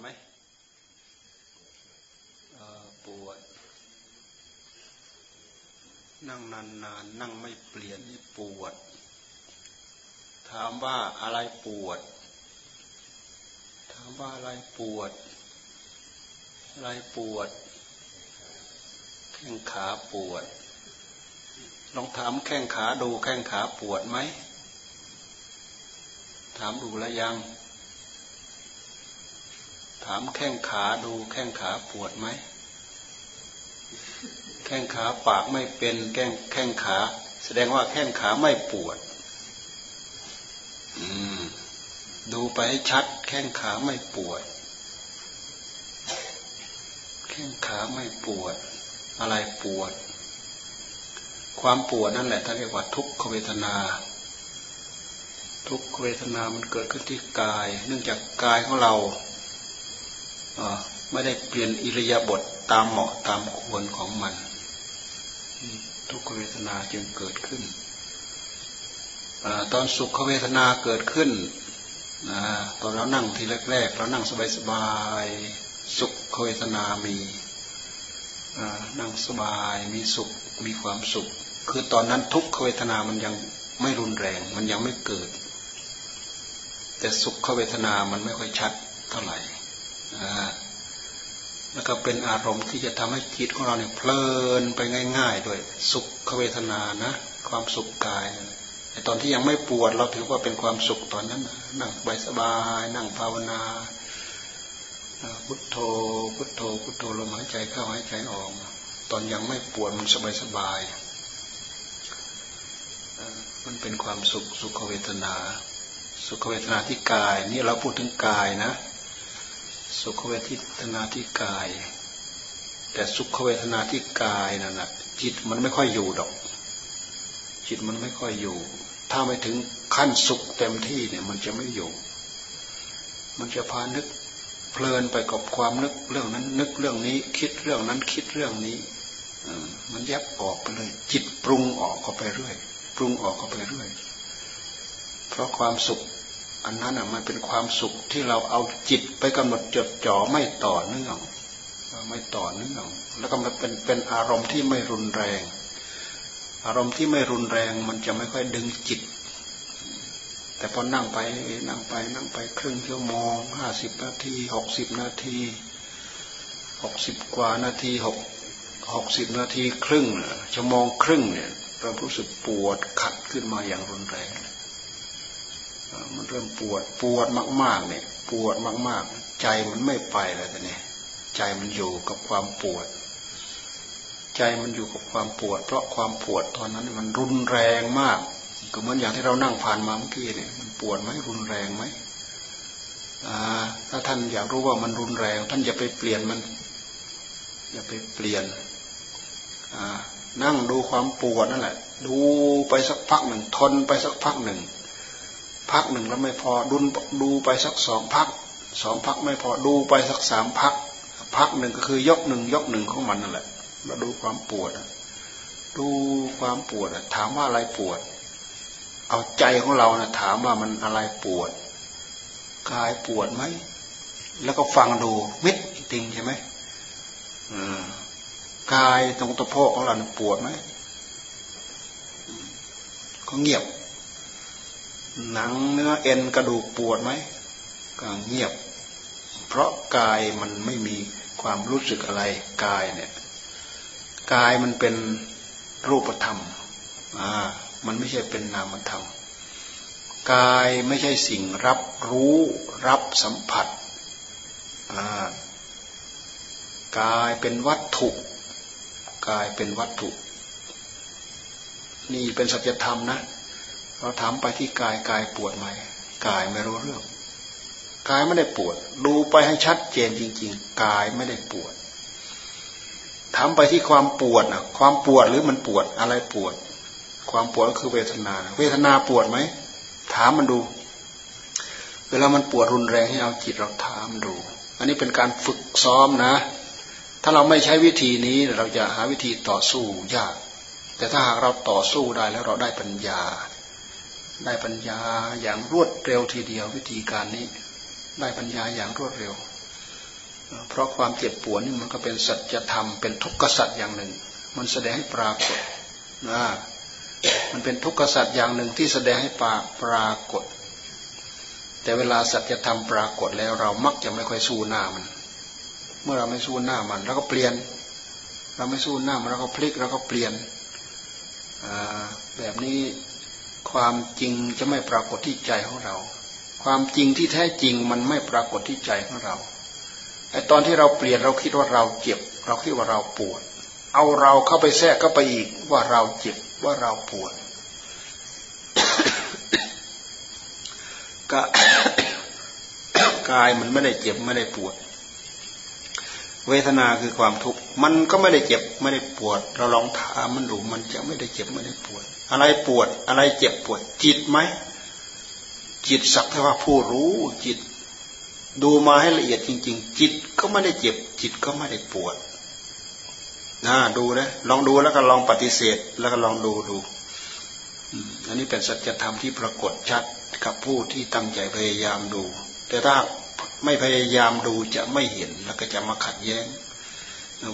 ไหมปวด นั่งนานนนนั่งไม่เปลี่ยนนี่ปวด ถามว่าอะไรปวด ถามว่าอะไรปวด อะไรปวด แข้งขาปวด ลองถามแข้งขาดูแข้งขาปวดไหม ถามดูแล้วยัง ถามแข้งขาดูแข้งขาปวดไหม แข้งขาปากไม่เป็นแข้งแข้งขา แสดงว่าแข้งขาไม่ปวด อืม ดูไปให้ชัด แข้งขาไม่ปวด แข้งขาไม่ปวด อะไรปวด ความปวดนั่นแหละท่านเรียกว่าทุกขเวทนาทุกขเวทนามันเกิดขึ้นที่กาย เนื่องจากกายของเรา ไม่ได้เปลี่ยนอิริยาบถตามเหมาะตามควรของมัน ทุกขเวทนาจึงเกิดขึ้นอตอนสุขเวทนาเกิดขึ้นตอนเรานั่งทีแรกๆเรานั่งสบายๆสุขเวทนามีนั่งสบายมีสุขมีความสุข คือตอนนั้นทุกขเวทนามันยังไม่รุนแรง มันยังไม่เกิด แต่สุขเวทนามันไม่ค่อยชัดเท่าไหร่ แล้วก็เป็นอารมณ์ที่จะทำให้จิตของเราเนี่ยเพลินไปง่าย ๆ ด้วยสุขเวทนานะ ความสุขกายไอตอนที่ยังไม่ปวดเราถือว่าเป็นความสุขตอนนั้นนั่งสบายสบายนั่งภาวนาพุทโธพุทโธพุทโธลมหายใจเข้าหายใจออก ตอนยังไม่ปวดมันสบายสบายมันเป็นความสุขสุขเวทนา สุขเวทนาที่กาย นี่เราพูดถึงกายนะ สุขเวทนาที่กาย แต่สุขเวทนาที่กายนั่นแหะจิตมันไม่ค่อยอยู่ดอก จิตมันไม่ค่อยอยู่ ถ้าไม่ถึงขั้นสุขเต็มที่เนี่ย มันจะไม่อยู่ มันจะพานึกเพลินไปกับความนึกเรื่องนั้น นึกเรื่องนี้ คิดเรื่องนั้นคิดเรื่องนี้มันแยบออกไปเลย จิตปรุงออกเข้าไปเรื่อย ปรุงออกเข้าไปเรื่อย เพราะความสุข อันนั้นอะมันเป็นความสุขที่เราเอาจิตไปกำหนดจดจ่อไม่ต่อเนื่องไม่ต่อเนื่องแล้วก็มันเป็นเป็นอารมณ์ที่ไม่รุนแรง อารมณ์ที่ไม่รุนแรงมันจะไม่ค่อยดึงจิต แต่พอนั่งไปนั่งไปนั่งไปครึ่งชั่วโมงห้าสิบนาทีหกสิบนาทีหกสิบกว่านาทีหกหกสิบนาทีครึ่งชั่วโมงครึ่งเนี่ยเรารู้สึกปวดขัดขึ้นมาอย่างรุนแรง มันเริ่มปวดปวดมาก ๆ เนี่ย ปวดมาก ๆ ใจมันไม่ไปแล้วแต่เนี่ยใจมันอยู่กับความปวด ใจมันอยู่กับความปวด เพราะความปวดตอนนั้นมันรุนแรงมาก ก็เหมือนอย่างที่เรานั่งผ่านมาเมื่อกี้เนี่ยมันปวดไหมรุนแรงไหมถ้าท่านอยากรู้ว่ามันรุนแรง ท่านอย่าไปเปลี่ยนมัน อย่าไปเปลี่ยนนั่งดูความปวดนั่นแหละ ดูไปสักพักหนึ่งทนไปสักพักหนึ่ง พักหนึ่งแล้วไม่พอดุนดูไปสักสองพักสองพักไม่พอดูไปสักสามพัก พักหนึ่งก็คือยกหนึ่งยกหนึ่งของมันนั่นแหละมาดูความปวดดูความปวดถามว่าอะไรปวด เอาใจของเรานะถามว่ามันอะไรปวดกายปวดไหมแล้วก็ฟังดูมิดจริงใช่ไหมกายตรงตะโพกของเราปวดไหมก็เงียบ หนังเนื้อเอ็นกระดูกปวดไหมก็เงียบ เพราะกายมันไม่มีความรู้สึกอะไรกายเนี่ยกายมันเป็นรูปธรรมอ่ามันไม่ใช่เป็นนามธรรมกายไม่ใช่สิ่งรับรู้รับสัมผัสอ่ากายเป็นวัตถุกายเป็นวัตถุ นี่เป็นสัจธรรมนะ เราถามไปที่กายกายปวดไหมกายไม่รู้เรื่องกายไม่ได้ปวด ดูไปให้ชัดเจนจริง ๆ กายไม่ได้ปวดถามไปที่ความปวดนะความปวดหรือมันปวดอะไรปวด ความปวดก็คือเวทนา เวทนาปวดไหมถามมันดู เวลามันปวดรุนแรงให้เอาจิตเราถามดู อันนี้เป็นการฝึกซ้อมนะ ถ้าเราไม่ใช้วิธีนี้เราจะหาวิธีต่อสู้ยาก แต่ถ้าหากเราต่อสู้ได้แล้วเราได้ปัญญา ได้ปัญญาอย่างรวดเร็วทีเดียว วิธีการนี้ ได้ปัญญาอย่างรวดเร็ว เพราะความเจ็บปวดนี่มันก็เป็นสัจธรรมเป็นทุกขสัจอย่างหนึ่ง มันแสดงให้ปรากฏนะมันเป็นทุกขสัจอย่างหนึ่งที่แสดงให้ปาปรากฏ แต่เวลาสัจธรรมปรากฏแล้วเรามักจะไม่ค่อยสู้หน้ามัน เมื่อเราไม่สู้หน้ามันเราก็เปลี่ยน เราไม่สู้หน้ามันเราก็พลิกเราก็เปลี่ยนแบบนี้ ความจริงจะไม่ปรากฏที่ใจของเรา ความจริงที่แท้จริงมันไม่ปรากฏที่ใจของเราไอตอนที่เราเปลี่ยนเราคิดว่าเราเจ็บ เราคิดว่าเราปวด เอาเราเข้าไปแทรกเข้าไปอีกว่าเราเจ็บว่าเราปวดก็กายมันไม่ได้เจ็บไม่ได้ปวด เวทนาคือความทุกข์มันก็ไม่ได้เจ็บไม่ได้ปวด เราลองถามมันดูมันจะไม่ได้เจ็บไม่ได้ปวด อะไรปวดอะไรเจ็บปวด จิตไหมจิตสักแต่ว่าผู้รู้จิต ดูมาให้ละเอียดจริง ๆ จิตก็ไม่ได้เจ็บ จิตก็ไม่ได้ปวดนะดูนะลองดูแล้วก็ลองปฏิเสธ แล้วก็ลองดูดูอันนี้เป็นสัจธรรมที่ปรากฏชัดกับผู้ที่ตั้งใจพยายามดู แต่ถ้า ไม่พยายามดูจะไม่เห็นแล้วก็จะมาขัดแย้ง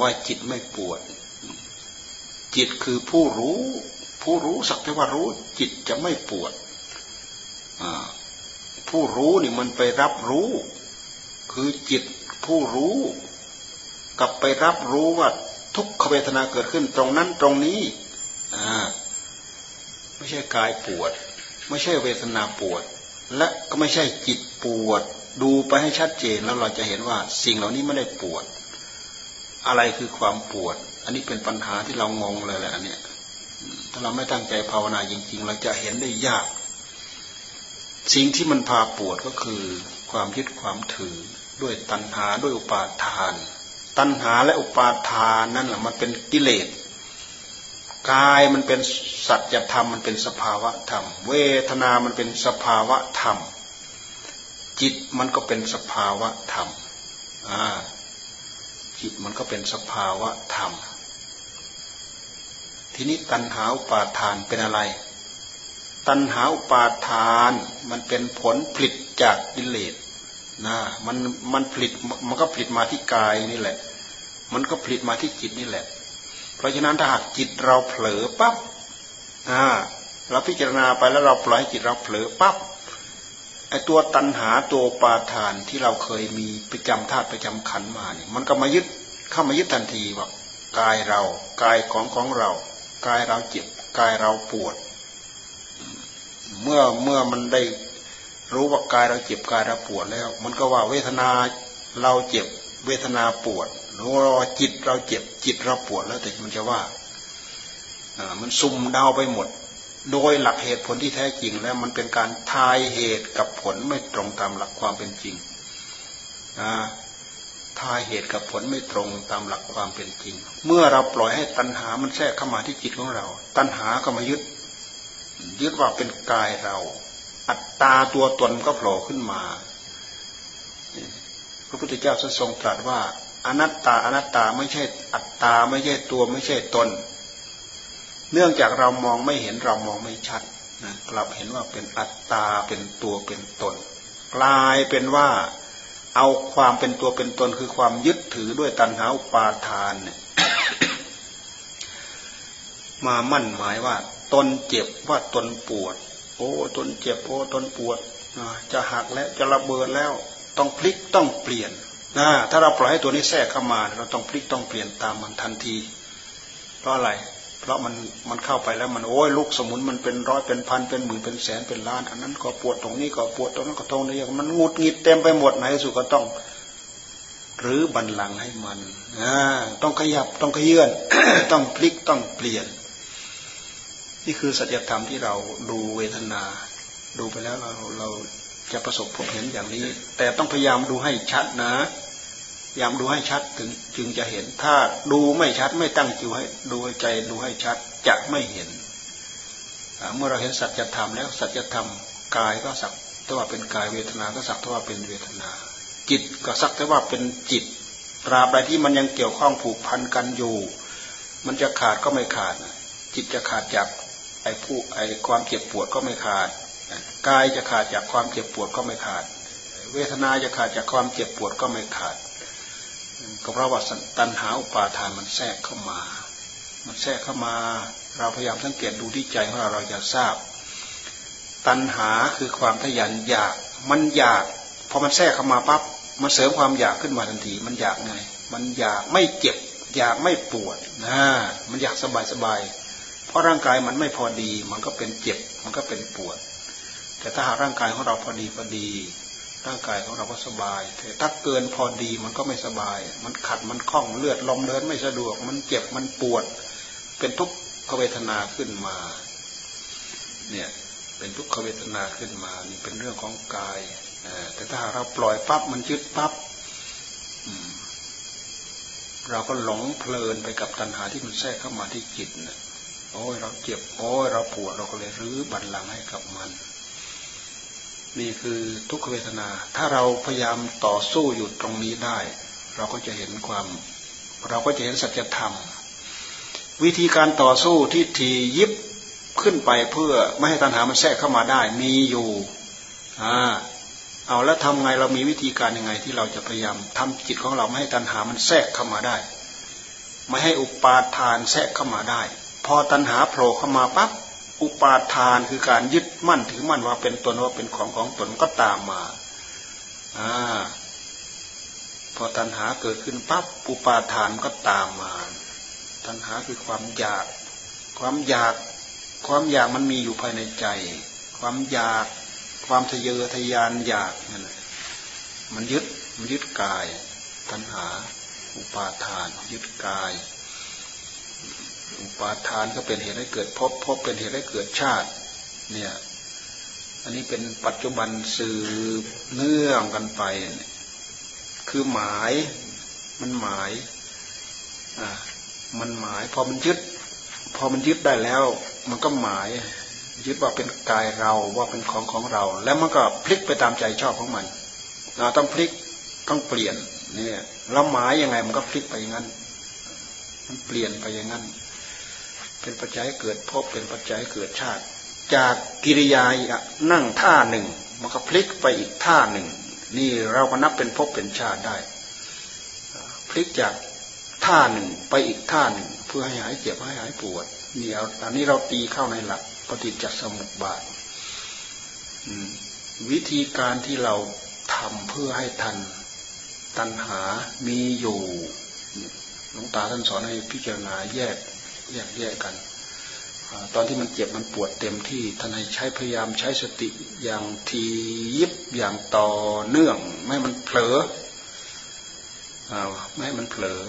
ว่าจิตไม่ปวด จิตคือผู้รู้ ผู้รู้สักแต่ว่ารู้ จิตจะไม่ปวดผู้รู้นี่มันไปรับรู้ คือจิตผู้รู้ กับไปรับรู้ว่าทุกขเวทนาเกิดขึ้นตรงนั้นตรงนี้ไม่ใช่กายปวด ไม่ใช่เวทนาปวด และก็ไม่ใช่จิตปวด ดูไปให้ชัดเจนแล้วเราจะเห็นว่าสิ่งเหล่านี้ไม่ได้ปวด อะไรคือความปวด อันนี้เป็นปัญหาที่เรางงเลยแหละอันเนี้ยถ้าเราไม่ตั้งใจภาวนาจริง ๆ เราจะเห็นได้ยาก สิ่งที่มันพาปวดก็คือ ความยึดความถือด้วยตัณหาด้วยอุปาทาน ตัณหาและอุปาทานนั่นแหละมันเป็นกิเลสกายมันเป็นสัจธรรมมันเป็นสภาวะธรรม เวทนามันเป็นสภาวะธรรม จิตมันก็เป็นสภาวะธรรมจิตมันก็เป็นสภาวะธรรม ทีนี้ตัณหาอุปาทานเป็นอะไร ตัณหาอุปาทานมันเป็นผลผลิตจากกิเลสนะมันมันผลิตมันก็ผลิตมาที่กายนี่แหละ มันก็ผลิตมาที่จิตนี่แหละ เพราะฉะนั้นถ้าหากจิตเราเผลอปั๊บอ่าเราพิจารณาไปแล้วเราปล่อยจิตเราเผลอปั๊บ ไอตัวตัณหาตัวปาทานที่เราเคยมีประจำธาตุประจำขันมาเนี่ยมันก็มายึดเข้ามายึดทันทีว่ากายเรากายของของเรา กายเราเจ็บกายเราปวด เมื่อเมื่อมันได้รู้ว่ากายเราเจ็บกายเราปวดแล้ว มันก็ว่าเวทนาเราเจ็บเวทนาปวดหรือว่าจิตเราเจ็บจิตเราปวดแล้วแต่มันจะว่ามันซุ่มเดาไปหมด โดยหลักเหตุผลที่แท้จริงแล้วมันเป็นการทายเหตุกับผลไม่ตรงตามหลักความเป็นจริงทายเหตุกับผลไม่ตรงตามหลักความเป็นจริง เมื่อเราปล่อยให้ตัณหามันแทรกเข้ามาที่จิตของเรา ตัณหาก็มายึด ยึดว่าเป็นกายเรา อัตตาตัวตนก็โผล่ขึ้นมา พระพุทธเจ้าทรงตรัสว่าอนัตตาอนัตตาไม่ใช่อัตตาไม่ใช่ตัวไม่ใช่ตน เนื่องจากเรามองไม่เห็นเรามองไม่ชัดนะกลับเห็นว่าเป็นอัตตาเป็นตัวเป็นตน กลายเป็นว่าเอาความเป็นตัวเป็นตนคือความยึดถือด้วยตัณหาอุปาทานเนี่ยมามั่นหมายว่า ตนเจ็บว่าตนปวด โอ้ตนเจ็บโอ้ตนปวดจะหักแล้วจะระเบิดแล้วต้องพลิกต้องเปลี่ยนนะถ้าเราปล่อยให้ตัวนี้แทรกเข้ามา เราต้องพลิกต้องเปลี่ยนตามมันทันที เพราะอะไร เพราะมันมันเข้าไปแล้วมันโอ้ยลูกสมุนมันเป็นร้อยเป็นพันเป็นหมื่นเป็นแสนเป็นล้าน อันนั้นก็ปวดตรงนี้ก็ปวดตรงนั้นก็ตรงนี้มันงุดหงิดเต็มไปหมดไหนสุดก็ต้อง หรือบันลังให้มันอต้องขยับต้องขยื่นต้องพลิกต้องเปลี่ยน นี่คือสัจธรรมที่เราดูเวทนา ดูไปแล้วเราเราจะประสบพบเห็นอย่างนี้ แต่ต้องพยายามดูให้ชัดนะ พยายามดูให้ชัดถึงจึงจะเห็น ถ้าดูไม่ชัดไม่ตั้งจิตให้ดูใจดูให้ชัดจะไม่เห็น เมื่อเราเห็นสัจธรรมแล้วสัจธรรมกายก็สักแต่ว่าเป็นกายเวทนาก็สักแต่ว่าเป็นเวทนา จิตก็สักแต่ว่าเป็นจิตตราบใดที่มันยังเกี่ยวข้องผูกพันกันอยู่ มันจะขาดก็ไม่ขาด จิตจะขาดจากไอ้ผู้ไอ้ความเจ็บปวดก็ไม่ขาดกายจะขาดจากความเจ็บปวดก็ไม่ขาด เวทนาจะขาดจากความเจ็บปวดก็ไม่ขาด ก็เพราะว่าตัณหาอุปาทานมันแทรกเข้ามา มันแทรกเข้ามา เราพยายามสังเกตดูที่ใจของเราเราจะทราบ ตัณหาคือความทยานอยาก มันอยาก พอมันแทรกเข้ามาปั๊บ มันเสริมความอยากขึ้นมาทันที มันอยากไง มันอยากไม่เจ็บ อยากไม่ปวดนะ มันอยากสบายสบาย เพราะร่างกายมันไม่พอดี มันก็เป็นเจ็บ มันก็เป็นปวด แต่ถ้าหากร่างกายของเราพอดีพอดี ร่างกายของเราก็สบายแต่ถ้าเกินพอดีมันก็ไม่สบาย มันขัดมันคล้องเลือดลมเดินไม่สะดวก มันเจ็บมันปวด เป็นทุกขเวทนาขึ้นมา เนี่ยเป็นทุกขเวทนาขึ้นมานี่เป็นเรื่องของกายแต่ถ้าเราปล่อยปั๊บมันยึดปั๊บเราก็หลงเพลินไปกับตัณหาที่มันแทรกเข้ามาที่จิตนะโอ้ยเราเจ็บโอ้ยเราปวดเราก็เลยรื้อบันลังให้กับมัน นี่คือทุกขเวทนา ถ้าเราพยายามต่อสู้อยู่ตรงนี้ได้ เราก็จะเห็นความ เราก็จะเห็นสัจธรรม วิธีการต่อสู้ที่ทียิบขึ้นไปเพื่อไม่ให้ตัณหามันแทรกเข้ามาได้ มีอยู่อ่าเอาแล้วทำไงเรามีวิธีการยังไงที่เราจะพยายามทำจิตของเราไม่ให้ตัณหามันแทรกเข้ามาได้ ไม่ให้อุปาทานแทรกเข้ามาได้ พอตัณหาโผล่เข้ามาปั๊บ อุปาทานคือการยึดมั่นถือมั่นว่าเป็นตนว่าเป็นของของตนก็ตามมาอ่าพอตัณหาเกิดขึ้นปั๊บอุปาทานก็ตามมา ตัณหาคือความอยาก ความอยาก ความอยากมันมีอยู่ภายในใจ ความอยาก ความทะเยอทะยานอยากนั่นมันยึด มันยึดกาย ตัณหา อุปาทาน ยึดกาย อุปาทานก็เป็นเหตุให้เกิดพบพบเป็นเหตุให้เกิดชาติ เนี่ย อันนี้เป็นปัจจุบันสืบเนื่องกันไป คือหมาย มันหมาย อ่า มันหมาย พอมันยึด พอมันยึดได้แล้ว มันก็หมาย ยึดว่าเป็นกายเราว่าเป็นของของเรา แล้วมันก็พลิกไปตามใจชอบของมันเราต้องพลิกต้องเปลี่ยน เนี่ยเราหมายยังไงมันก็พลิกไปอย่างนั้นมันเปลี่ยนไปอย่างนั้น เป็นปัจจัยเกิดพบเป็นปัจจัยเกิดชาติ จากกิริยานั่งท่าหนึ่งมันก็พลิกไปอีกท่าหนึ่ง นี่เราก็นับเป็นพบเป็นชาติได้ พลิกจากท่าหนึ่งไปอีกท่าหนึ่ง เพื่อให้หายเจ็บให้หายปวดนี่เอาอันนี้เราตีเข้าในหลักปฏิจจสมุปบาทวิธีการที่เราทำเพื่อให้ทันตัณหามีอยู่หลวงตาท่านสอนให้พิจารณาแยก แยกแยกกัน ตอนที่มันเจ็บมันปวดเต็มที่ท่านใช้พยายามใช้สติอย่างทียิบอย่างต่อเนื่อง ไม่มันเผลอไม่ให้มันเผลอ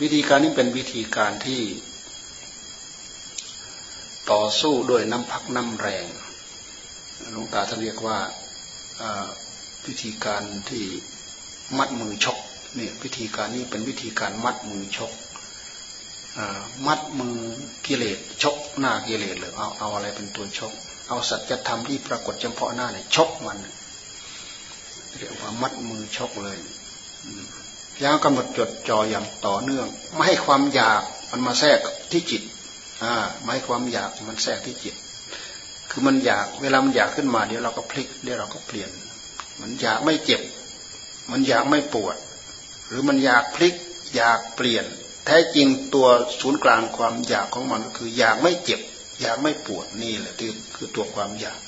วิธีการนี้เป็นวิธีการที่ต่อสู้ด้วยน้ำพักน้ำแรงหลวงตาท่านเรียกว่าวิธีการที่มัดมือชกเนี่ยวิธีการนี้เป็นวิธีการมัดมือชก มัดมือกิเลสชกหน้ากิเลสเลยเอาเอาอะไรเป็นตัวชก เอาสัจธรรมที่ปรากฏเฉพาะหน้าเนี่ยชกมันเรียกว่ามัดมือชกเลยพยายามกำหนดจดจ่ออย่างต่อเนื่อง ไม่ให้ความอยากมันมาแทรกที่จิตอ่าไม่ความอยากมันแทรกที่จิต คือมันอยากเวลามันอยากขึ้นมาเดี๋ยวเราก็พลิกเดี๋ยวเราก็เปลี่ยน มันอยากไม่เจ็บ มันอยากไม่ปวด หรือมันอยากพลิกอยากเปลี่ยน ท้จริงตัวศูนย์กลางความอยากของมันก็คือ อยากไม่เจ็บ อยากไม่ปวดนี่แหละที่คือตัวความอยาก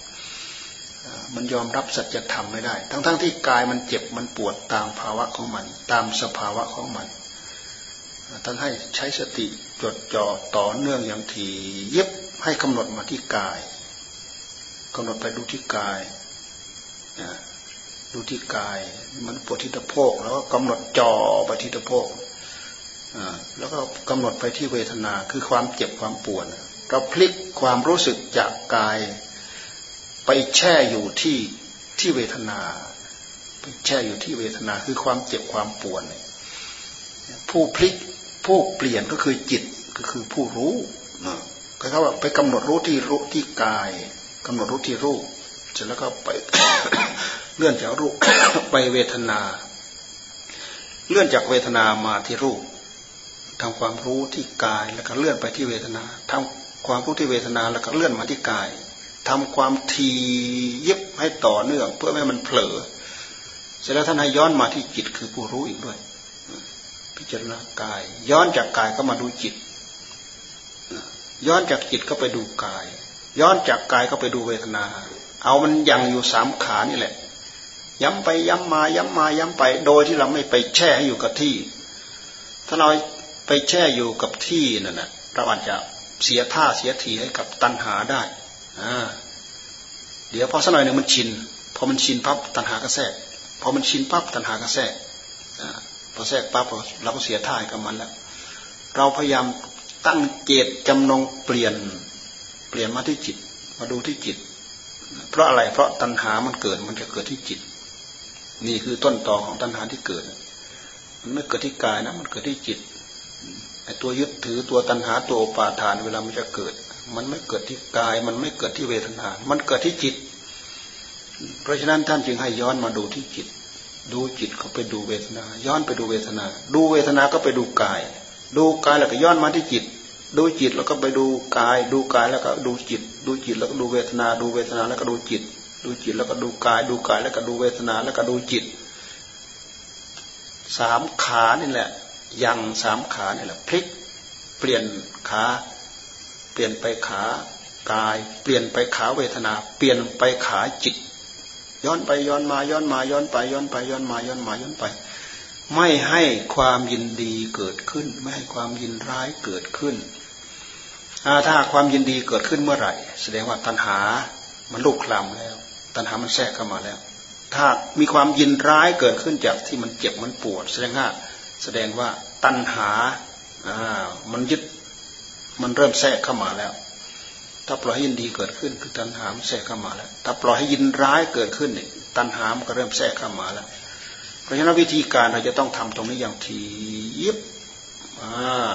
มันยอมรับสัจธรรมไม่ได้ ทั้งๆทที่กายมันเจ็บมันปวดตามภาวะของมัน ตามสภาวะของมันท่านให้ใช้สติจดจ่อต่อเนื่องอย่างถี่ยิบให้กำหนดมาที่กายกำหนดไปดูที่กายดูที่กาย มันปวดที่ตะโพกแล้วก็กำหนดจ่อไปที่ตะโพก แล้วก็กำหนดไปที่เวทนาคือความเจ็บความปวดเราพลิกความรู้สึกจากกาย ไปแช่อยู่ที่ที่เวทนาไปแช่อยู่ที่เวทนาคือความเจ็บความปวดผู้พลิกผู้เปลี่ยนก็คือจิตก็คือผู้รู้นะเขาว่าไปกำหนดรู้ที่รู้ที่กายกำหนดรู้ที่รูปเสร็จแล้วก็ไปเลื่อนจากรูปไปเวทนา เลื่อนจากเวทนามาที่รูป ทำความรู้ที่กายแล้วก็เลื่อนไปที่เวทนาทำความรู้ที่เวทนาแล้วก็เลื่อนมาที่กายทำความทียิบให้ต่อเนื่อง เพื่อไม่ให้มันเผลอเสร็จแล้วท่านให้ย้อนมาที่จิตคือผู้รู้อีกด้วย พิจารณากาย ย้อนจากกายก็มาดูจิต ย้อนจากจิตก็ไปดูกาย ย้อนจากกายก็ไปดูเวทนา เอามันยังอยู่สามขานี่แหละ ย้ำไปย้ำมาย้ำมาย้ำไป โดยที่เราไม่ไปแช่ให้อยู่กับที่ ถ้าเรา ไปแช่อยู่กับที่นั่นนะเราอาจจะเสียท่าเสียทีให้กับตัณหาได้อ่าเดี๋ยวพอสักหน่อยหนึ่งมันชิน พอมันชินปั๊บตัณหาก็แทกพอมันชินปั๊บตัณหาก็แทกพอแทรกปั๊บเราก็เสียท่ากับมันแล้ว เราพยายามตั้งเจตจำนงเปลี่ยน เปลี่ยนมาที่จิต มาดูที่จิต เพราะอะไร เพราะตัณหามันเกิด มันจะเกิดที่จิต นี่คือต้นตอของตัณหาที่เกิด มันไม่เกิดที่กายนะ มันเกิดที่จิต ไอ้ตัวยึดถือตัวตัณหาตัวปาทานเวลามันจะเกิด มันไม่เกิดที่กาย มันไม่เกิดที่เวทนา มันเกิดที่จิต เพราะฉะนั้นท่านจึงให้ย้อนมาดูที่จิต ดูจิตก็ไปดูเวทนา ย้อนไปดูเวทนา ดูเวทนาก็ไปดูกาย ดูกายแล้วก็ย้อนมาที่จิต ดูจิตแล้วก็ไปดูกาย ดูกายแล้วก็ดูจิต ดูจิตแล้วก็ดูเวทนา ดูเวทนาแล้วก็ดูจิต ดูจิตแล้วก็ดูกาย ดูกายแล้วก็ดูเวทนาแล้วก็ดูจิตสามขานี่แหละ ยังสามขานี่แหละพลิกเปลี่ยนขาเปลี่ยนไปขากาย เปลี่ยนไปขาเวทนา เปลี่ยนไปขาจิต ย้อนไปย้อนมาย้อนมาย้อนไปย้อนไปย้อนมาย้อนมาย้อนไป ไม่ให้ความยินดีเกิดขึ้น ไม่ให้ความยินร้ายเกิดขึ้นถ้าความยินดีเกิดขึ้นเมื่อไหร่ แสดงว่าตัณหามันลุกคลำแล้ว ตัณหามันแทรกเข้ามาแล้ว ถ้ามีความยินร้ายเกิดขึ้นจากที่มันเจ็บมันปวด แสดงว่า แสดงว่าตัณหาอ่ามันยึดมันเริ่มแทรกเข้ามาแล้ว ถ้าปล่อยให้ยินดีเกิดขึ้นคือตัณหามแทรกเข้ามาแล้ว ถ้าปล่อยให้ยินร้ายเกิดขึ้นเนี่ยตัณหามก็เริ่มแทรกเข้ามาแล้ว เพราะฉะนั้นวิธีการเราจะต้องทำตรงนี้อย่างทียิบอ่า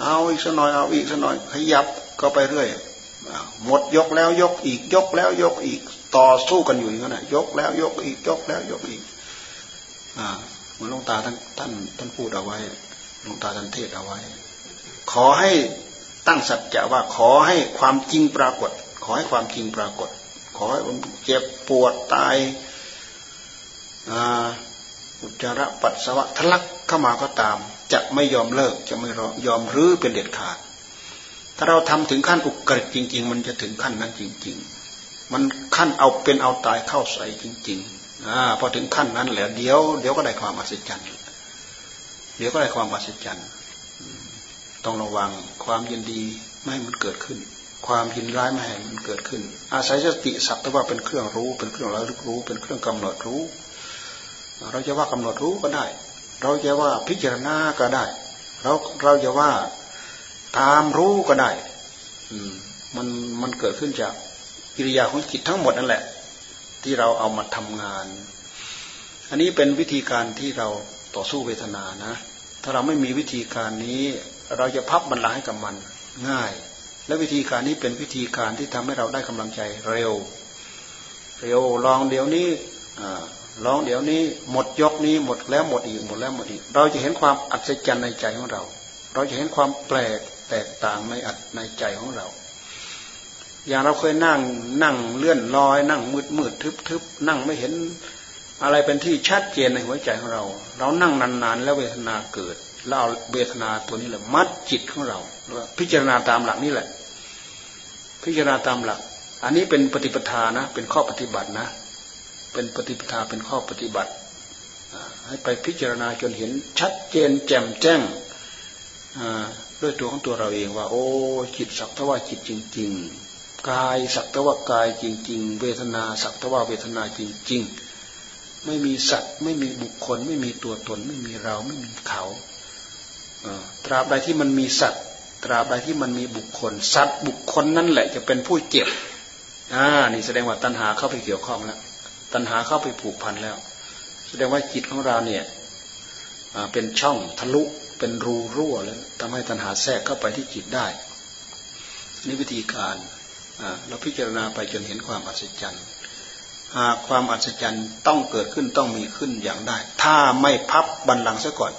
เอาอีกสักหน่อยเอาอีกสักหน่อยขยับก็ไปเรื่อยหมดยกแล้วยกอีกยกแล้วยกอีกต่อสู้กันอยู่อย่างนั้นยกแล้วยกอีกยกแล้วยกอีกอ่า เหมือนหลวงตาท่านท่านท่านพูดเอาไว้หลวงตาท่านเทศเอาไว้ ขอให้ตั้งสัจจะว่าขอให้ความจริงปรากฏ ขอให้ความจริงปรากฏ ขอให้เจ็บปวดตายอุจจาระปัสสาวะทะลักเข้ามาก็ตาม จะไม่ยอมเลิกจะไม่ยอมรื้อเป็นเด็ดขาด ถ้าเราทำถึงขั้นอุกฤษจริง ๆ มันจะถึงขั้นนั้นจริง ๆ มันขั้นเอาเป็นเอาตายเข้าใส่จริง ๆ อพอถึงขั้นนั้นแล้วเดี๋ยวเดี๋ยวก็ได้ความอัศจรรย์เดี๋ยวก็ได้ความอัศจรรย์ต้องระวังความยินดีไม่ให้มันเกิดขึ้น ความยินร้ายไม่ให้มันเกิดขึ้น อาศัยสติสัพแต่ว่าเป็นเครื่องรู้ เป็นเครื่องระลึกรู้ เป็นเครื่องกำหนดรู้ เราจะว่ากำหนดรู้ก็ได้ เราจะว่าพิจารณาก็ได้ เราเราจะว่าตามรู้ก็ได้ อืมมันมันเกิดขึ้นจากกิริยาของจิตทั้งหมดนั่นแหละ ที่เราเอามาทำงาน อันนี้เป็นวิธีการที่เราต่อสู้เวทนานะ ถ้าเราไม่มีวิธีการนี้ เราจะพับบันลังให้กับมันง่าย และวิธีการนี้เป็นวิธีการที่ทำให้เราได้กำลังใจเร็ว เร็วลองเดี๋ยวนี้ลองเดี๋ยวนี้หมดยกนี้หมดแล้วหมดอีกหมดแล้วหมดอีก เราจะเห็นความอัศจรรย์ในใจของเรา เราจะเห็นความแปลกแตกต่างในอัในใจของเรา อย่างเราเคยนั่งนั่งเลื่อนลอย นั่งมืดมืดทึบทึบนั่งไม่เห็นอะไรเป็นที่ชัดเจนในหัวใจของเรา เรานั่งนานๆ แล้วเวทนาเกิดแล้วเอาเวทนาตัวนี้แหละมัดจิตของเราพิจารณาตามหลักนี่แหละ พิจารณาตามหลัก อันนี้เป็นปฏิปทานะ เป็นข้อปฏิบัตินะ เป็นปฏิปทาเป็นข้อปฏิบัติให้ไปพิจารณาจนเห็นชัดเจนแจ่มแจ้งด้วยตัวของตัวเราเองว่า โอ้จิตสักทว่าจิตจริง ๆ กายสักทว่ากายจริง ๆ เวทนาสักทว่าเวทนาจริง ๆ ไม่มีสัตว์ไม่มีบุคคล ไม่มีตัวตน ไม่มีเราไม่มีเขาตราบใดที่มันมีสัตว์ ตราบใดที่มันมีบุคคล สัตว์บุคคลนั่นแหละจะเป็นผู้เจ็บอ่านี่แสดงว่าตัณหาเข้าไปเกี่ยวข้องแล้วตัณหาเข้าไปผูกพันแล้ว แสดงว่าจิตของเราเนี่ยเป็นช่องทะลุเป็นรูรั่วแล้วทำให้ตัณหาแทรกเข้าไปที่จิตได้นี่วิธีการ เราพิจารณาไปจนเห็นความอัศจรรย์หากความอัศจรรย์ต้องเกิดขึ้นต้องมีขึ้นอย่างได้ ถ้าไม่พับบันลังซะก่อน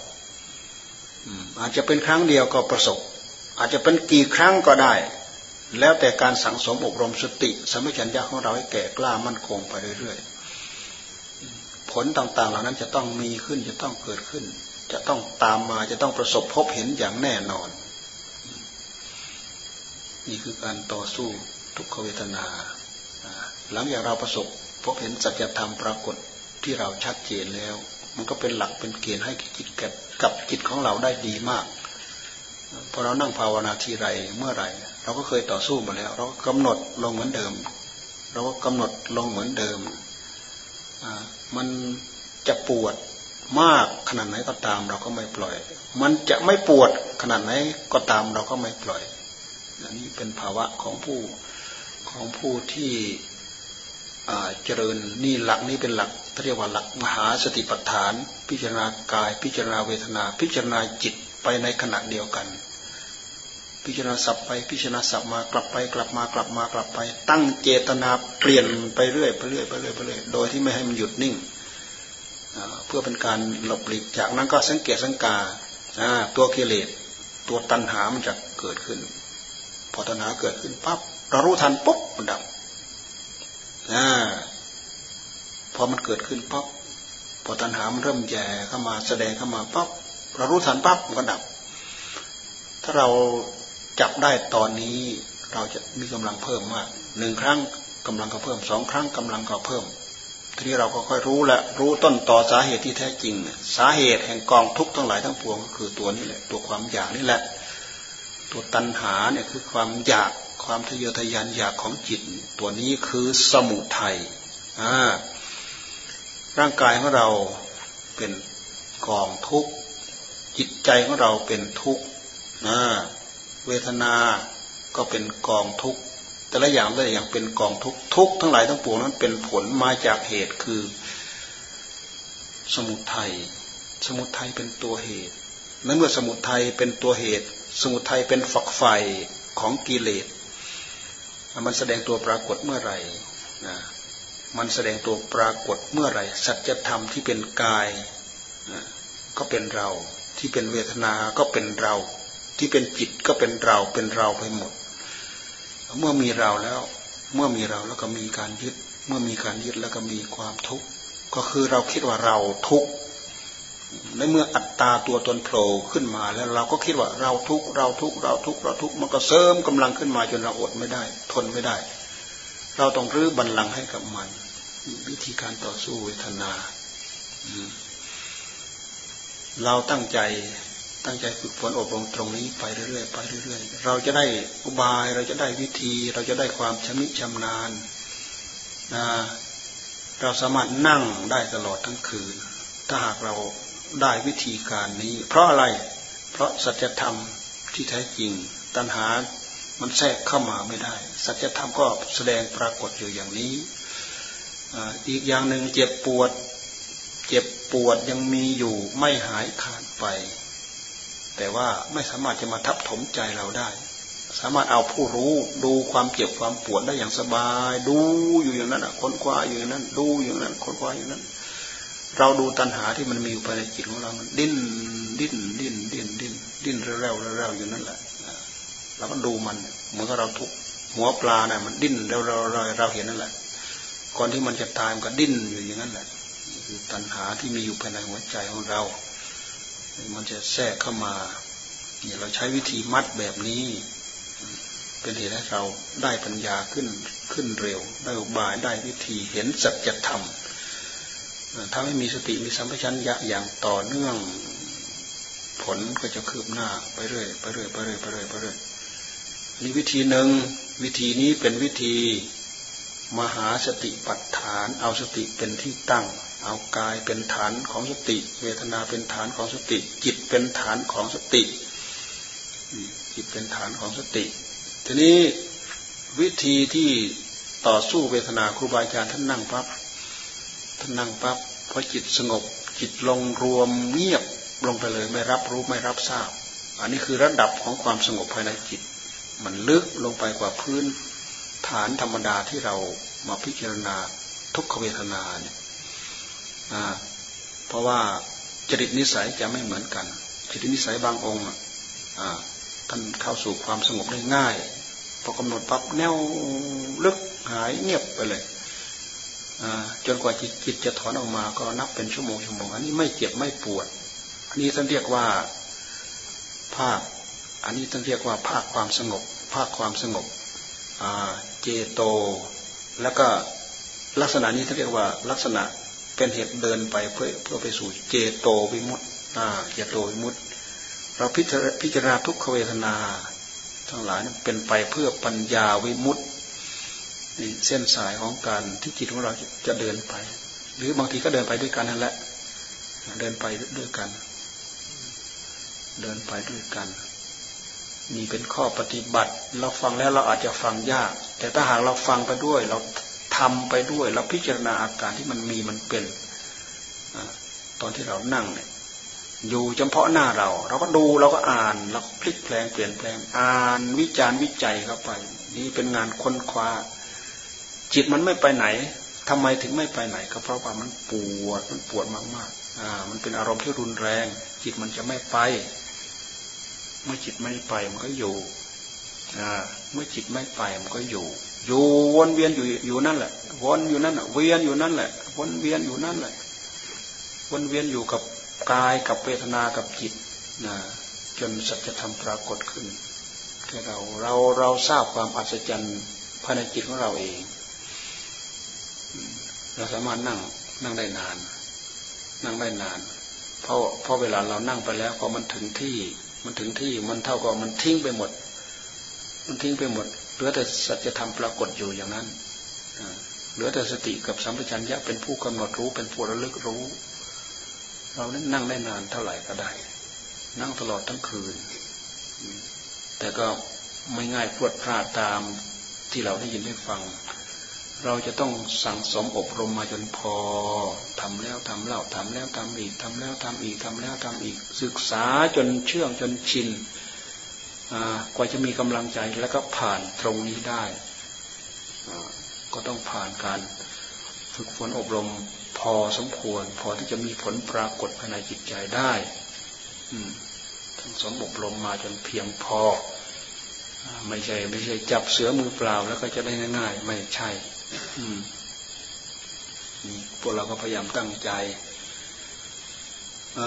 อาจจะเป็นครั้งเดียวก็ประสบ อาจจะเป็นกี่ครั้งก็ได้ แล้วแต่การสังสมอบรมสติสมัชัญญาของเราให้แก่กล้ามั่นคงไปเรื่อยๆ ผลต่างๆ เหล่านั้นจะต้องมีขึ้นจะต้องเกิดขึ้น จะต้องตามมาจะต้องประสบพบเห็นอย่างแน่นอน นี่คือการต่อสู้ ทุกขเวทนา หลังจากเราประสบพบเห็นสัจธรรมปรากฏที่เราชัดเจนแล้ว มันก็เป็นหลักเป็นเกณฑ์ให้จิตกับจิตของเราได้ดีมากพอเรานั่งภาวนาทีไรเมื่อไรเราก็เคยต่อสู้มาแล้ว เราก็กำหนดลงเหมือนเดิม เราก็กำหนดลงเหมือนเดิมมันจะปวดมากขนาดไหนก็ตาม เราก็ไม่ปล่อย มันจะไม่ปวดขนาดไหนก็ตาม เราก็ไม่ปล่อยอันนี้เป็นภาวะของผู้ ของผู้ที่เจริญนี่หลักนี้เป็นหลักเรียกว่าหลักมหาสติปัฏฐาน พิจารณากาย พิจารณาเวทนา พิจารณาจิตไปในขณะเดียวกัน พิจารณาสับไปพิจารณาสับมากลับไปกลับมากลับมากลับไป ตั้งเจตนาเปลี่ยนไปเรื่อยไปเรื่อยไปเรื่อยไปเรื่อยโดยที่ไม่ให้มันหยุดนิ่งเพื่อเป็นการหลบหลีกจากนั้นก็สังเกตสังกาตัวกิเลสตัวตัณหามันจะเกิดขึ้น พอตัณหาเกิดขึ้นปั๊บ เรารู้ทันปุ๊บมันดับพอมันเกิดขึ้นปั๊บพอตัณหามันเริ่มแย่เข้ามาแสดงเข้ามาปั๊บเรารู้ทันปั๊บมันก็ดับ ถ้าเราจับได้ตอนนี้ เราจะมีกำลังเพิ่มมากหนึ่งครั้งกำลังก็เพิ่มสองครั้งกำลังก็เพิ่มทีนี้เราก็ค่อยรู้และรู้ต้นต่อสาเหตุที่แท้จริง สาเหตุแห่งกองทุกข์ทั้งหลายทั้งปวงก็คือตัวนี้แหละ ตัวความอยากนี่แหละ ตัวตัณหาเนี่ยคือความอยาก ความทะเยอทะยานอยากของจิต ตัวนี้คือสมุทัยร่างกายของเราเป็นกองทุกข์จิตใจของเราเป็นทุกข์เวทนาก็เป็นกองทุกข์แต่ละอย่างแต่ละอย่างเป็นกองทุกข์ทุกทั้งหลายทั้งปวงนั้นเป็นผลมาจากเหตุคือ สมุทัยสมุทัยเป็นตัวเหตุนั้นเมื่อสมุทัยเป็นตัวเหตุ สมุทัยเป็นฝักไฟของกิเลส มันแสดงตัวปรากฏเมื่อไหร่นะมันแสดงตัวปรากฏเมื่อไหร่ สัจธรรมที่เป็นกายก็เป็นเรา ที่เป็นเวทนา ก็เป็นเรา ที่เป็นจิตก็เป็นเรา เป็นเราไปหมด เมื่อมีเราแล้ว เมื่อมีเราแล้วก็มีการยึด เมื่อมีการยึดแล้วก็มีความทุกข์ ก็คือเราคิดว่าเราทุกข์ ในเมื่ออัต ตาตัวตนโผล่ขึ้นมาแล้วเราก็คิดว่าเราทุกข์เราทุกข์เราทุกข์เราทุกข์มันก็เสริมกำลังขึ้นมาจนเราอดไม่ได้ ทนไม่ได้ เราต้องรื้อบัลลังก์ให้กับมัน วิธีการต่อสู้เวทนา เราตั้งใจตั้งใจฝึกฝนอบรมตรงนี้ไปเรื่อยๆไปเรื่อยๆ เราจะได้อุบายเราจะได้วิธี เราจะได้ความชำนิชำนาญนะเราสามารถนั่งได้ตลอดทั้งคืน ถ้าหากเรา ได้วิธีการนี้ เพราะอะไร เพราะสัจธรรมที่แท้จริง ตัณหามันแทรกเข้ามาไม่ได้ สัจธรรมก็แสดงปรากฏอยู่อย่างนี้ อีกอย่างหนึ่งเจ็บปวด เจ็บปวดยังมีอยู่ไม่หายขาดไป แต่ว่าไม่สามารถจะมาทับถมใจเราได้ สามารถเอาผู้รู้ดูความเจ็บความปวดได้อย่างสบาย ดูอยู่อย่างนั้นค้นคว้าอยู่อย่างนั้น ดูอย่างนั้นค้นคว้าอย่างนั้น เราดูตัณหาที่มันมีอยู่ภายในจิตของเรา มันดิ้นดิ้นดิ้นดิ้นดิ้นดิ้นเร็วๆเร็วๆอยู่นั่นแหละเราก็ดูมันเหมือนกับเราทุกหัวปลาเนี่ยมันดิ้นเร็วๆเราเห็นนั่นแหละก่อนที่มันจะตายมันก็ดิ้นอยู่อย่างนั้นแหละคือตัณหาที่มีอยู่ภายในหัวใจของเรา มันจะแทรกเข้ามาเนี่ยเราใช้วิธีมัดแบบนี้ เป็นเหตุให้เราได้ปัญญาขึ้นขึ้นเร็วได้อุบายได้วิธีเห็นสัจธรรม ถ้าไม่มีสติมีสัมปชัญญะอย่างต่อเนื่อง ผลก็จะคืบหน้าไปเรื่อยไปเรื่อยไปเรื่อยไปเรื่อยไปเรื่อยนี่วิธีหนึ่งวิธีนี้เป็นวิธีมหาสติปัฏฐาน เอาสติเป็นที่ตั้ง เอากายเป็นฐานของสติ เวทนาเป็นฐานของสติ จิตเป็นฐานของสติ จิตเป็นฐานของสติ ทีนี้วิธีที่ต่อสู้เวทนาครูบาอาจารย์ท่านนั่งปั๊บ ท่านนั่งปั๊บพอจิตสงบ จิตลงรวมเงียบลงไปเลยไม่รับรู้ไม่รับทราบ อันนี้คือระดับของความสงบภายในจิต มันลึกลงไปกว่าพื้นฐานธรรมดาที่เรามาพิจารณาทุกขเวทนาเนี่ยเพราะว่าจริตนิสัยจะไม่เหมือนกัน จริตนิสัยบางองค์ท่านเข้าสู่ความสงบได้ง่ายพอกำหนดปั๊บแนวลึกหายเงียบไปเลย จนกว่าจิตจิตจะถอนออกมาก็นับเป็นชั่วโมงชั่วโมงอันนี้ไม่เจ็บไม่ปวด อันนี้ท่านเรียกว่าภาค อันนี้ท่านเรียกว่าภาคความสงบ ภาคความสงบเจโต แล้วก็ลักษณะนี้ท่านเรียกว่าลักษณะเป็นเหตุเดินไปเพื่อเพื่อไปสู่เจโตวิมุตต์เจโตวิมุตต์เราพิจารณาทุกขเวทนา ทั้งหลายเป็นไปเพื่อปัญญาวิมุตต์ นี่เส้นสายของการที่จิตของเราจะเดินไป หรือบางทีก็เดินไปด้วยกันนั่นแหละ เดินไปด้วยกัน เดินไปด้วยกันมีเป็นข้อปฏิบัติ เราฟังแล้วเราอาจจะฟังยาก แต่ถ้าหากเราฟังไปด้วย เราทำไปด้วย เราพิจารณาอาการที่มันมีมันเป็นตอนที่เรานั่งเนี่ยอยู่เฉพาะหน้าเรา เราก็ดูเราก็อ่านเราก็พลิกแปลงเปลี่ยนแปลงอ่านวิจารณ์วิจัยเข้าไป นี่เป็นงานค้นคว้า จิตมันไม่ไปไหนทำไมถึงไม่ไปไหน ก็เพราะว่ามันปวดมันปวดมากๆอ่ามันเป็นอารมณ์ที่รุนแรง จิตมันจะไม่ไป เมื่อจิตไม่ไปมันก็อยู่อ่าเมื่อจิตไม่ไปมันก็อยู่ อยู่วนเวียนอยู่อยู่นั่นแหละ วนอยู่นั่นเวียนอยู่นั่นแหละ วนเวียนอยู่นั่นแหละ วนเวียนอยู่กับกายกับเวทนากับจิตนะจนสัจธรรมปรากฏขึ้นแค่เราเราเราทราบความอัศจรรย์ภายในจิตของเราเอง เราสามารถนั่งนั่งได้นาน นั่งได้นาน เพราะเพราะเวลาเรานั่งไปแล้วพอมันถึงที่ มันถึงที่มันเท่ากับมันทิ้งไปหมด มันทิ้งไปหมดเหลือแต่สัจธรรมปรากฏอยู่อย่างนั้นเหลือแต่สติกับสัมปชัญญะเป็นผู้กำหนดรู้เป็นผู้ระลึกรู้ เรานั่งได้นานเท่าไหร่ก็ได้ นั่งตลอดทั้งคืน แต่ก็ไม่ง่ายพวดพลาดตามที่เราได้ยินได้ฟัง เราจะต้องสั่งสมอบรมมาจนพอทำแล้วทำเล่าทำแล้วทำอีกทำแล้วทำอีกทำแล้วทำอีก ศึกษาจนเชื่องจนชินกว่าจะมีกำลังใจแล้วก็ผ่านตรงนี้ได้ก็ต้องผ่านการฝึกฝนอบรมพอสมควร พอที่จะมีผลปรากฏภายในจิตใจได้ทั้งสมบรมมาจนเพียงพอ ไม่ใช่ไม่ใช่จับเสือมือเปล่าแล้วก็จะได้ง่าย ๆ ไม่ใช่ พวกเราก็พยายามตั้งใจเ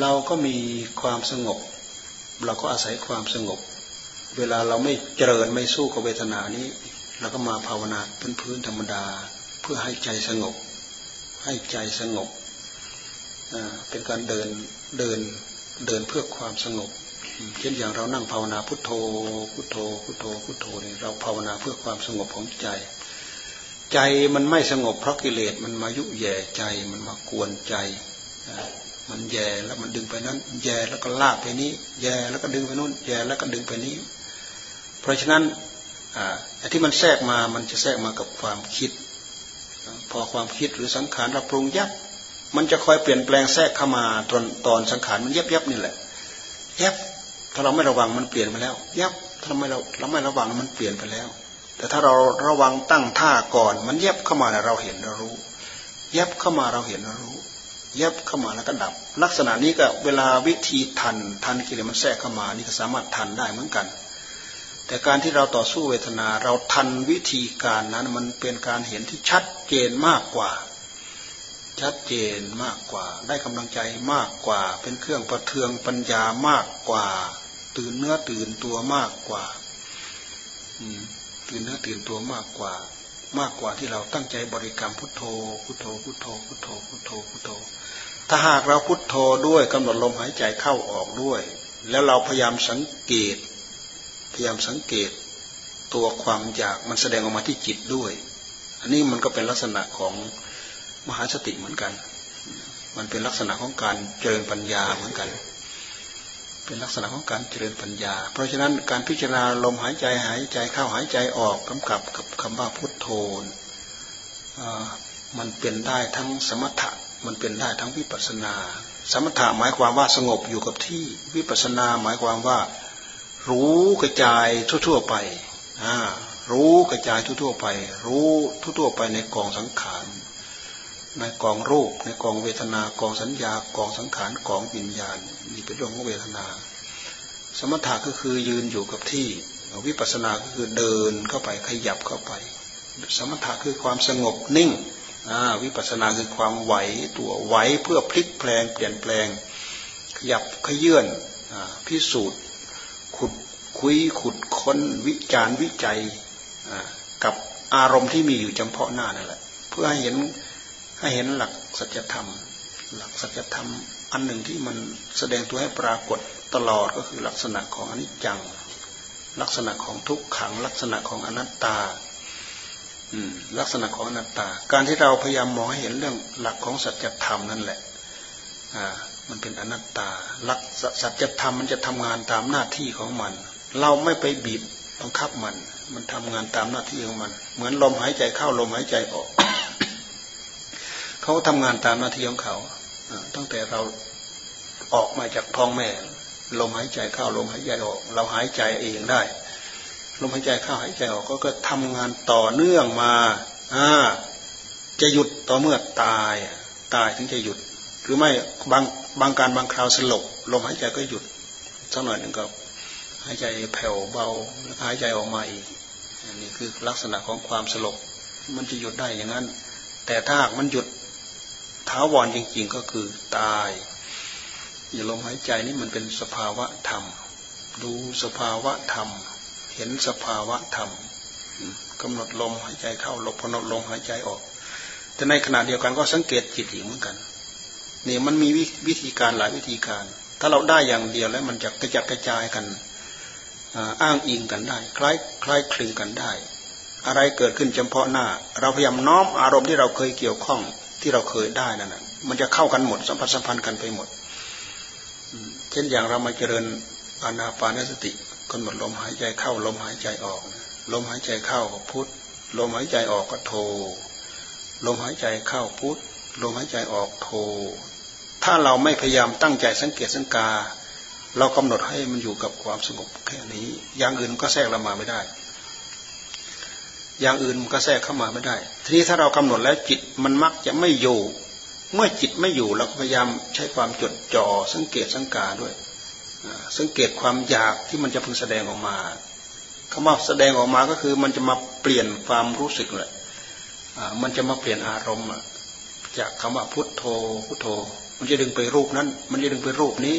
เราก็มีความสงบ เราก็อาศัยความสงบ เวลาเราไม่เจริญไม่สู้กับเวทนานี้เราก็มาภาวนาพื้นพื้นธรรมดา เพื่อให้ใจสงบ ให้ใจสงบเป็นการเดินเดินเดินเพื่อความสงบ เช่นอย่างเรานั่งภาวนาพุทโธ พุทโธ พุทโธ พุทโธเนี่ยเราภาวนาเพื่อความสงบของใจ ใจมันไม่สงบเพราะกิเลสมันมายุแย่ใจมันมากวนใจ มันแย่แล้วมันดึงไปนั้น แย่แล้วก็ลากไปนี้ แย่แล้วก็ดึงไปนู้น แย่แล้วก็ดึงไปนี้ เพราะฉะนั้นไอ้ที่มันแทรกมา มันจะแทรกมากับความคิด พอความคิดหรือสังขารเราปรุงยับ มันจะคอยเปลี่ยนแปลงแทรกเข้ามาตอนตอนสังขารมันยับยับนี่แหละยับ ถ้าเราไม่ระวังมันเปลี่ยนไปแล้วยับถ้าไม่เราเราไม่ระวังมันเปลี่ยนไปแล้ว แต่ถ้าเราระวังตั้งท่าก่อน มันยับเข้ามาเราเห็นเรารู้ยับเข้ามาเราเห็นเรารู้ยับเข้ามาแล้วก็ดับ ลักษณะนี้ก็เวลาวิธีทันทันกิเลสมันแทรกเข้ามานี่ก็สามารถทันได้เหมือนกัน แต่การที่เราต่อสู้เวทนา เราทันวิธีการนั้นมันเป็นการเห็นที่ชัดเจนมากกว่า ชัดเจนมากกว่า ได้กำลังใจมากกว่า เป็นเครื่องประเทืองปัญญามากกว่า ตื่นเนื้อตื่นตัวมากกว่าตื่นเนื้อตื่นตัวมากกว่า มากกว่าที่เราตั้งใจบริกรรมพุทโธ พุทโธ พุทโธ พุทโธ พุทโธ พุทโธ ถ้าหากเราพุทโธด้วยกำหนดลมหายใจเข้าออกด้วย แล้วเราพยายามสังเกต พยายามสังเกต ตัวความอยากมันแสดงออกมาที่จิตด้วย อันนี้มันก็เป็นลักษณะของมหาสติเหมือนกัน มันเป็นลักษณะของการเจริญปัญญาเหมือนกัน เป็นลักษณะของการเจริญปัญญา เพราะฉะนั้นการพิจารณาลมหายใจหายใจเข้าหายใจออกกำกับกับคำว่าพุทโธมันเป็นได้ทั้งสมถะมันเป็นได้ทั้งวิปัสนา สมถะหมายความว่าสงบอยู่กับที่วิปัสนาหมายความว่า รู้กระจายทั่ว ๆ ไปรู้กระจายทั่ว ๆ ไป รู้ทั่ว ๆ ไปในกองสังขาร ในกองรูป ในกองเวทนากองสัญญากองสังขารกองวิญญาณนี่เป็นเรื่องของเวทนา สมถะก็คือยืนอยู่กับที่วิปัสสนาก็คือเดินเข้าไปขยับเข้าไป สมถะคือความสงบนิ่งวิปัสสนาคือความไหวตัวไหวเพื่อพลิกแปลงเปลี่ยนแปลง ขยับขยื่นพิสูจน์ ขุดคุยขุดค้นวิจารวิจัยกับอารมณ์ที่มีอยู่จำเพาะหน้านั่นแหละ เพื่อให้เห็น ให้เห็นหลักสัจธรรม หลักสัจธรรม อันหนึ่งที่มันแสดงตัวให้ปรากฏตลอดก็คือลักษณะของอนิจจัง ลักษณะของทุกขัง ลักษณะของอนัตตาลักษณะของอนัตตา การที่เราพยายามมองให้เห็นเรื่องหลักของสัจธรรมนั่นแหละมันเป็นอนัตตาหลักสัจธรรมมันจะทำงานตามหน้าที่ของมัน เราไม่ไปบีบบังคับมัน มันทำงานตามหน้าที่ของมัน เหมือนลมหายใจเข้าลมหายใจออก เขาทำงานตามหน้าที่ของเขาตั้งแต่เราออกมาจากท้องแม่ลมหายใจเข้าลมหายใจออก เราหายใจเองได้ ลมหายใจเข้าหายใจออกก็ก็ทำงานต่อเนื่องมาอ่าจะหยุดต่อเมื่อตายตายถึงจะหยุด หรือไม่บางบางการบางคราวสลบลมหายใจก็หยุดสักหน่อยหนึ่งก็หายใจแผ่วเบาแล้วหายใจออกมาอีกอันนี้คือลักษณะของความสลบมันจะหยุดได้อย่างนั้น แต่ถ้ามันหยุด ท้าวรจริง ๆก็คือตายอย่าลมหายใจนี่มันเป็นสภาวะธรรม ดูสภาวะธรรม เห็นสภาวะธรรมกำหนดลมหายใจเข้าลบพนดลมหายใจออก แต่ในขณะเดียวกันก็สังเกตจิตอีกเหมือนกันนี่มันมีวิธีการหลายวิธีการ ถ้าเราได้อย่างเดียวแล้วมันจะกระจัดกระจายกันอ้างอิงกันได้ คล้ายคล้ายคลึงกันได้ อะไรเกิดขึ้นเฉพาะหน้า เราพยายามน้อมอารมณ์ที่เราเคยเกี่ยวข้อง ที่เราเคยได้นั่นนะมันจะเข้ากันหมดสัมพันธ์สัมพันธ์กันไปหมดเช่นอย่างเรามาเจริญอานาปานสติกำหนดลมหายใจเข้าลมหายใจออก ลมหายใจเข้าก็พุทลมหายใจออกก็โท ลมหายใจเข้าพุทลมหายใจออกโท ถ้าเราไม่พยายามตั้งใจสังเกตสังกา เรากำหนดให้มันอยู่กับความสงบแค่นี้ อย่างอื่นก็แทรกเรามาไม่ได้ อย่างอื่นมันก็แทรกเข้ามาไม่ได้ ทีนี้ถ้าเรากำหนดแล้วจิตมันมักจะไม่อยู่ เมื่อจิตไม่อยู่เราก็พยายามใช้ความจดจ่อสังเกตสังกาด้วย สังเกตความอยากที่มันจะพึงแสดงออกมาคำว่าแสดงออกมาก็คือมันจะมาเปลี่ยนความรู้สึกเลยมันจะมาเปลี่ยนอารมณ์จากคำว่าพุทโธพุทโธ มันจะดึงไปรูปนั้น มันจะดึงไปรูปนี้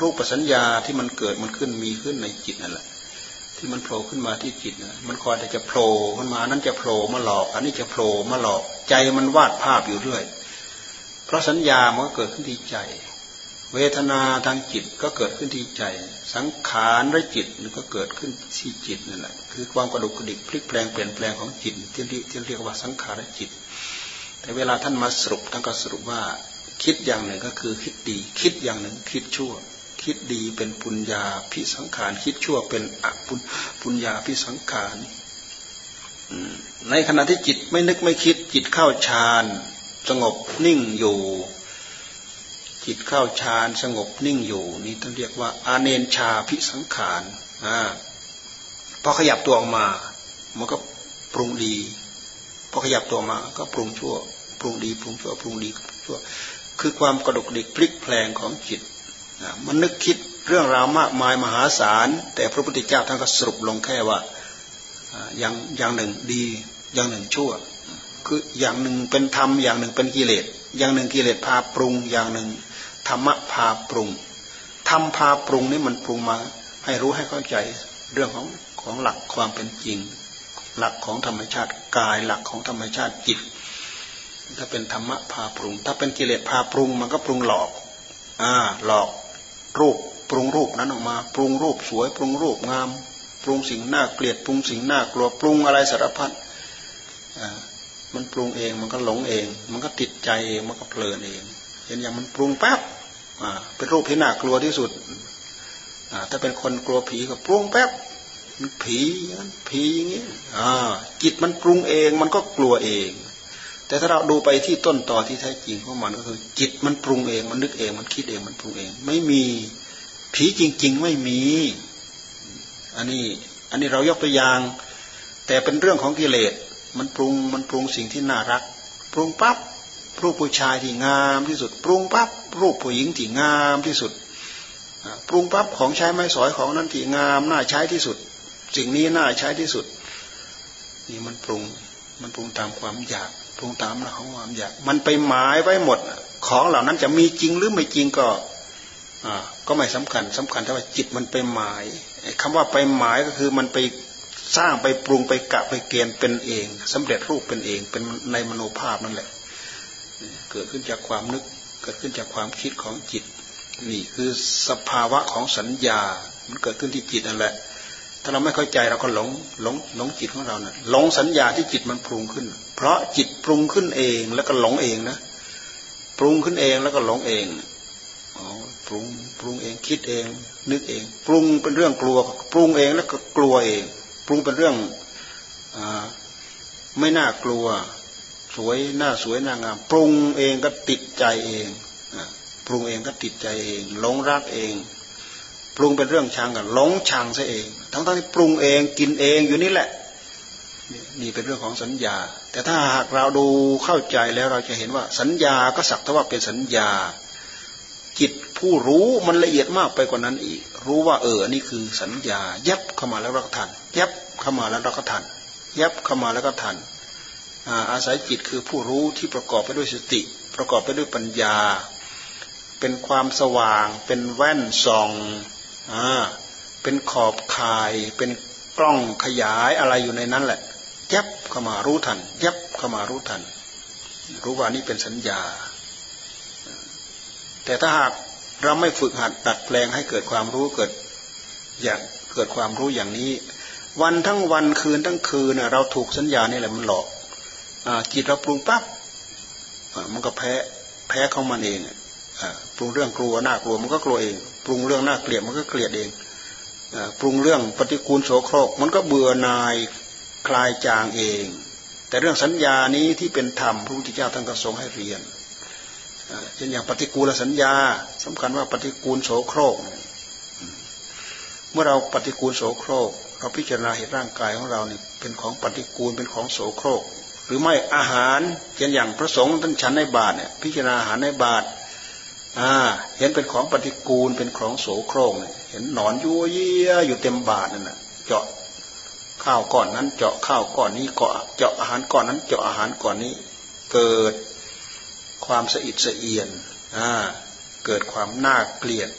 รูปประสัญญาที่มันเกิดมันขึ้นมีขึ้นในจิตนั่นแหละ ที่มันโผล่ขึ้นมาที่จิตนะมันคอยแต่จะโผล่ขึ้นมานั้นจะโผล่มาหลอก อันนี้จะโผล่มาหลอก ใจมันวาดภาพอยู่เรื่อย เพราะสัญญามันก็เกิดขึ้นที่ใจ เวทนาทางจิตก็เกิดขึ้นที่ใจ สังขารและจิตก็เกิดขึ้นที่จิตนั่นแหละคือความกระดุกกระดิกพลิกแปลงเปลี่ยนแปลงของจิตที่ที่เรียกว่าสังขารและจิต แต่เวลาท่านมาสรุปท่านก็สรุปว่าคิดอย่างหนึ่งก็คือคิดดี คิดอย่างหนึ่งคิดชั่ว คิดดีเป็นปุญญาพิสังขาร คิดชั่วเป็นอปุญปุญญาพิสังขารในขณะที่จิตไม่นึกไม่คิด จิตเข้าฌานสงบนิ่งอยู่ จิตเข้าฌานสงบนิ่งอยู่นี่ต้องเรียกว่า อาเนนชาพิสังขารอ่าพอขยับตัวออกมา มันก็ปรุงดีพอขยับตัวมาก็ปรุงชั่ว ปรุงดี ปรุงชั่วปรุงดีชั่ว คือความกระดกดิกพลิกแปลงของจิต มันนึกคิดเรื่องราวมากมายมหาศาล แต่พระพุทธเจ้าท่านก็สรุปลงแค่ว่าอย่างอย่างหนึ่งดีอย่างหนึ่งชั่ว คืออย่างหนึ่งเป็นธรรมอย่างหนึ่งเป็นกิเลส อย่างหนึ่งกิเลสพาปรุง อย่างหนึ่งธรรมะพาปรุงธรรมพาปรุงนี่มันปรุงมาให้รู้ให้เข้าใจเรื่องของของหลักความเป็นจริง หลักของธรรมชาติกายหลักของธรรมชาติจิต ถ้าเป็นธรรมะพาปรุง ถ้าเป็นกิเลสพาปรุงมันก็ปรุงหลอกอ่าหลอก รูปปรุงรูปนั้นออกมา ปรุงรูปสวย ปรุงรูปงาม ปรุงสิ่งน่าเกลียด ปรุงสิ่งน่ากลัวปรุงอะไรสารพัดมันปรุงเองมันก็หลงเอง มันก็ติดใจเองมันก็เพลินเองเห็นอย่างมันปรุงแป๊บเป็นรูปที่น่ากลัวที่สุดถ้าเป็นคนกลัวผีก็ปรุงแป๊บผีนั้นผีอย่างนี้จิตมันปรุงเองมันก็กลัวเอง แต่ถ้าเราดูไปที่ต้นต่อที่แท้จริงของมันก็คือ จิตมันปรุงเองมันนึกเองมันคิดเองมันปรุงเอง ไม่มีผีจริง ๆ ไม่มี อันนี้อันนี้เรายกตัวอย่าง แต่เป็นเรื่องของกิเลสมันปรุงมันปรุงสิ่งที่น่ารัก ปรุงปั๊บรูปผู้ชายที่งามที่สุด ปรุงปั๊บรูปผู้หญิงที่งามที่สุดปรุงปั๊บของใช้ไม้สอยของนั้นที่งามน่าใช้ที่สุด สิ่งนี้น่าใช้ที่สุด นี่มันปรุงมันปรุงตามความอยาก รุงตามของความอยาก มันไปหมายไว้หมด ของเหล่านั้นจะมีจริงหรือไม่จริงก็อ่าก็ไม่สำคัญสำคัญแต่ว่าจิตมันไปหมายคำว่าไปหมายก็คือมันไปสร้างไปปรุงไปกะไปเกณฑ์เป็นเองสำเร็จรูปเป็นเองเป็นในมโนภาพนั่นแหละ เกิดขึ้นจากความนึกเกิดขึ้นจากความคิดของจิต นี่คือสภาวะของสัญญา มันเกิดขึ้นที่จิตนั่นแหละ ถ้าเราไม่เข้าใจเราก็หลงหลงหลงจิตของเราเนะ่ะหลงสัญญาที่จิตมันปรุงขึ้น เพราะจิตปรุงขึ้นเองแล้วก็หลงเองนะปรุงขึ้นเองแล้วก็หลงเองอ๋อปรุงปรุงเองคิดเอง นึกเอง ปรุงเป็นเรื่องกลัว ปรุงเองแล้วก็กลัวเอง ปรุงเป็นเรื่องอไม่น่ากลัว สวยหน้าสวยหน้างาม ปรุงเองก็ติดใจเองปรุงเองก็ติดใจเองหลงรักเอง ปรุงเป็นเรื่องชังกันหลงชังซะเอง ทั้งทั้งที่ปรุงเองกินเองอยู่นี่แหละ นี่เป็นเรื่องของสัญญา แต่ถ้าหากเราดูเข้าใจแล้วเราจะเห็นว่าสัญญาก็สักแต่ว่าเป็นสัญญา จิตผู้รู้มันละเอียดมากไปกว่านั้นอีก รู้ว่าเออนี่คือสัญญา ยับเข้ามาแล้วรักทันยับเข้ามาแล้วรักทันยับเข้ามาแล้วก็ทันอาศัยจิตคือผู้รู้ที่ประกอบไปด้วยสติ ประกอบไปด้วยปัญญา เป็นความสว่าง เป็นแว่นส่อง อ่าเป็นขอบข่ายเป็นกล้องขยายอะไรอยู่ในนั้นแหละยับเข้ามารู้ทันยับเข้ามารู้ทัน รู้ว่านี่เป็นสัญญา แต่ถ้าหากเราไม่ฝึกหัดดัดแปลงให้เกิดความรู้เกิดอย่างเกิดความรู้อย่างนี้ วันทั้งวันคืนทั้งคืนเราถูกสัญญานี่แหละมันหลอกจิตเราปรุงปั๊บมันก็แพ้แพ้เข้ามันเองปรุงเรื่องกลัวน่ากลัวมันก็กลัวเอง ปรุงเรื่องน่าเกลียดมันก็เกลียดเองปรุงเรื่องปฏิกูลโสโครก มันก็เบื่อนายคลายจางเอง แต่เรื่องสัญญานี้ที่เป็นธรรมพระพุทธเจ้าท่านก็ทรงให้เรียนเช่นอย่างปฏิกูลสัญญาสำคัญว่าปฏิกูลโสโครก เมื่อเราปฏิกูลโสโครก เราพิจารณาเห็นร่างกายของเราเนี่ยเป็นของปฏิกูลเป็นของโสโครก หรือไม่อาหารเช่นอย่างพระสงฆ์ท่านฉันในบาตเนี่ยพิจารณาอาหารในบาต อ่า เห็นเป็นของปฏิกูลเป็นของโสโครกเห็นหนอนยั่วเยี่ยอยู่เต็มบาตนั่นน่ะ เจาะข้าวก้อนนั้น เจาะข้าวก้อนนี้เกาะเจาะอาหารก้อนนั้น เจาะอาหารก้อนนี้ เกิดความสะอิดสะเอียนอ่าเกิดความน่าเกลียด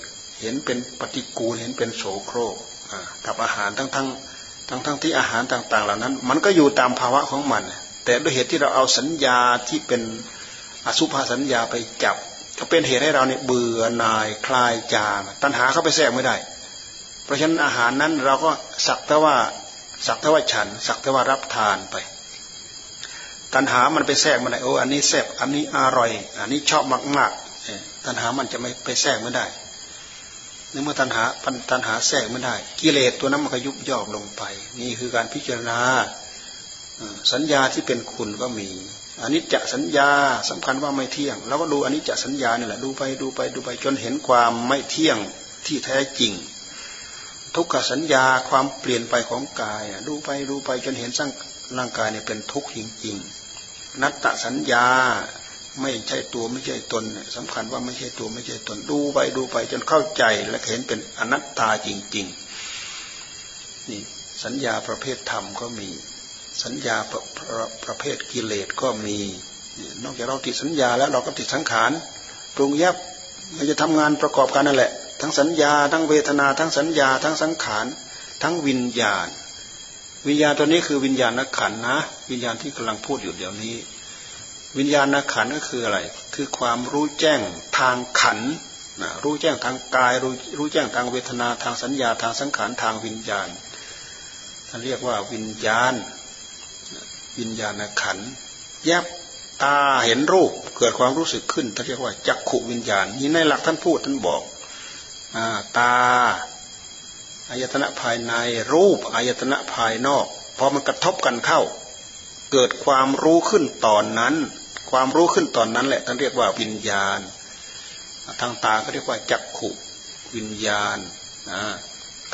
เห็นเป็นปฏิกูลเห็นเป็นโสโครกกับอาหารทั้งทั้งทั้งทั้งที่อาหารต่าง ๆ เหล่านั้น มันก็อยู่ตามภาวะของมัน แต่ด้วยเหตุที่เราเอาสัญญาที่เป็นอสุภาสัญญาไปจับ ก็เป็นเหตุให้เราเนี่ยเบื่อหน่ายคลายจางตัณหาเข้าไปแทรกไม่ได้ เพราะฉะนั้นอาหารนั้นเราก็สักแต่ว่าสักแต่ว่าฉัน สักแต่ว่ารับทานไป ตัณหามันไปแทรกมันได้โอ้อันนี้แซ่บอันนี้อร่อย อันนี้ชอบมากๆตัณหามันจะไม่ไปแทรกไม่ได้เมื่อตัณหาตัณหาแทรกไม่ได้ กิเลสตัวนั้นมันก็ยุบย่อลงไป นี่คือการพิจารณาสัญญาที่เป็นคุณก็มี อนนี้จสัญญาสำคัญว่าไม่เที่ยงแล้วก็ดูอนนี้จสัญญานี่แหละดูไปดูไปดูไปจนเห็นความไม่เที่ยงที่แท้จริง ทุกขสัญญาความเปลี่ยนไปของกายดูไปดูไปจนเห็นสร้างร่างกายเนี่ยเป็นทุกข์จริงๆนัตตสัญญาไม่ใช่ตัวไม่ใช่ตนสำคัญว่าไม่ใช่ตัวไม่ใช่ตนดูไปดูไปจนเข้าใจและเห็นเป็นอนัตตาจริงๆนี่สัญญาประเภทธรรมก็มี สัญญาประประประเภทกิเลสก็มี นอกจากเราติดสัญญาแล้วเราก็ติดสังขารปรุงยับมันจะทำงานประกอบกันนั่นแหละ ทั้งสัญญา ทั้งเวทนา ทั้งสัญญา ทั้งสังขาร ทั้งวิญญาณ วิญญาณตัวนี้คือวิญญาณนักขันนะ วิญญาณที่กำลังพูดอยู่เดี๋ยวนี้ วิญญาณนักขันก็คืออะไร คือความรู้แจ้งทางขันนะรู้แจ้งทางกาย รู้รู้แจ้งทางเวทนา ทางสัญญา ทางสังขาร ทางวิญญาณท่านเรียกว่าวิญญาณ วิญญาณขันแยบตาเห็นรูปเกิดความรู้สึกขึ้นท่านเรียกว่าจักขุวิญญาณนี่ในหลักท่านพูดท่านบอกตาอายตนะภายในรูปอายตนะภายนอกพอมันกระทบกันเข้า เกิดความรู้ขึ้นตอนนั้น ความรู้ขึ้นตอนนั้นแหละท่านเรียกว่าวิญญาณ ทางตาก็เรียกว่าจักขุวิญญาณ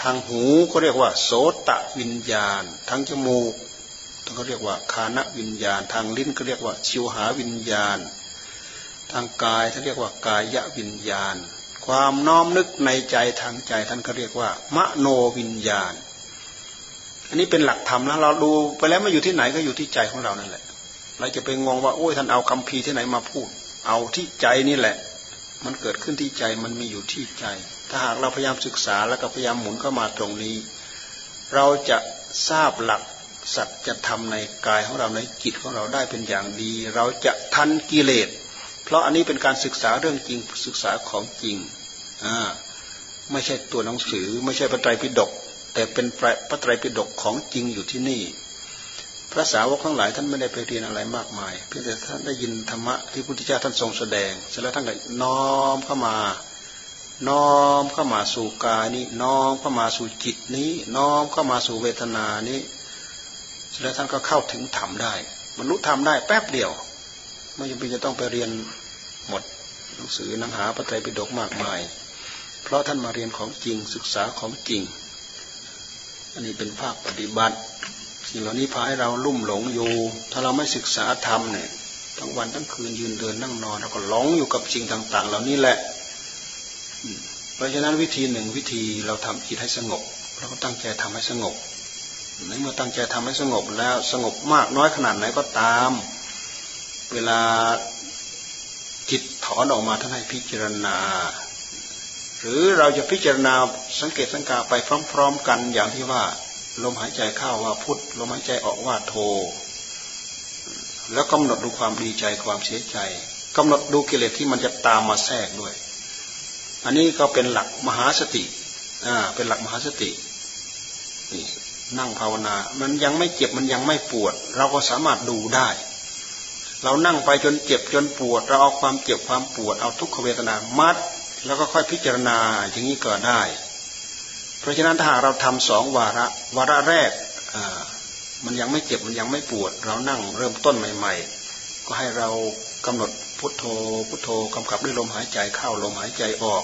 ทางหูก็เรียกว่า โสตะวิญญาณ ทางจมูก ท่าเรียกว่าคานวิญญาณ ทางลิ้นก็เรียกว่าชิวหาวิญญาณ ทางกายท่านเรียกว่ากายวิญญาณ ความน้อมนึกในใจทางใจท่านก็เรียกว่ามโนวิญญาณ อันนี้เป็นหลักธรรมแล้วเราดูไปแล้วมาอยู่ที่ไหนก็อยู่ที่ใจของเรานั่นแหละ เราจะไปงงว่าโอ้ยท่านเอาคำพีที่ไหนมาพูด เอาที่ใจนี่แหละ มันเกิดขึ้นที่ใจมันมีอยู่ที่ใจ ถ้าหากเราพยายามศึกษาแล้วก็พยายามหมุนเข้ามาตรงนี้ เราจะทราบหลัก สัจธรรมในกายของเราในจิตของเราได้เป็นอย่างดี เราจะทันกิเลส เพราะอันนี้เป็นการศึกษาเรื่องจริงศึกษาของจริงอ่าไม่ใช่ตัวหนังสือ ไม่ใช่พระไตรปิฎกแต่เป็นพระไตรปิฎกของจริงอยู่ที่นี่ พระสาวกทั้งหลายท่านไม่ได้ไปเรียนอะไรมากมาย เพียงแต่ท่านได้ยินธรรมะที่พุทธเจ้าท่านทรงแสดง เสร็จแล้วท่านก็น้อมเข้ามาน้อมเข้ามาสู่กายนี้น้อมเข้ามาสู่จิตนี้ น้อมเข้ามาสู่เวทนานี้ แล้วท่านก็เข้าถึงธรรมได้มนุษย์ทำได้แป๊บเดียว ไม่จำเป็นจะต้องไปเรียนหมดหนังสือหนังหาพระไตรปิฎกมากมาย เพราะท่านมาเรียนของจริงศึกษาของจริง อันนี้เป็นภาคปฏิบัติ สิ่งเหล่านี้พาให้เราลุ่มหลงอยู่ ถ้าเราไม่ศึกษาธรรมเนี่ยทั้งวันทั้งคืนยืนเดินนั่งนอนเราก็หลงอยู่กับสิ่งต่าง ๆ เหล่านี้แหละ เพราะฉะนั้นวิธีหนึ่งวิธีเราทำจิตให้สงบเราก็ตั้งใจทำให้สงบ ในเมื่อตั้งใจทำให้สงบแล้วสงบมากน้อยขนาดไหนก็ตาม เวลาจิตถอนออกมาท่านให้พิจารณา หรือเราจะพิจารณาสังเกตสังกาไปพร้อมๆกันอย่างที่ว่าลมหายใจเข้าว่าพุทธลมหายใจออกว่าโท แล้วกำหนดดูความดีใจความเสียใจกำหนดดูกิเลสที่มันจะตามมาแทรกด้วย อันนี้ก็เป็นหลักมหาสติอ่าเป็นหลักมหาสติ นั่งภาวนา มันยังไม่เจ็บมันยังไม่ปวด เราก็สามารถดูได้ เรานั่งไปจนเจ็บจนปวด เราเอาความเจ็บความปวด เอาทุกขเวทนามัด แล้วก็ค่อยพิจารณาอย่างนี้ก็ได้ เพราะฉะนั้นถ้าหากเราทำสองวาระวาระแรกมันยังไม่เจ็บมันยังไม่ปวด เรานั่งเริ่มต้นใหม่ ๆ ก็ให้เรากำหนดพุทโธพุทโธกำกับด้วยลมหายใจเข้าลมหายใจออก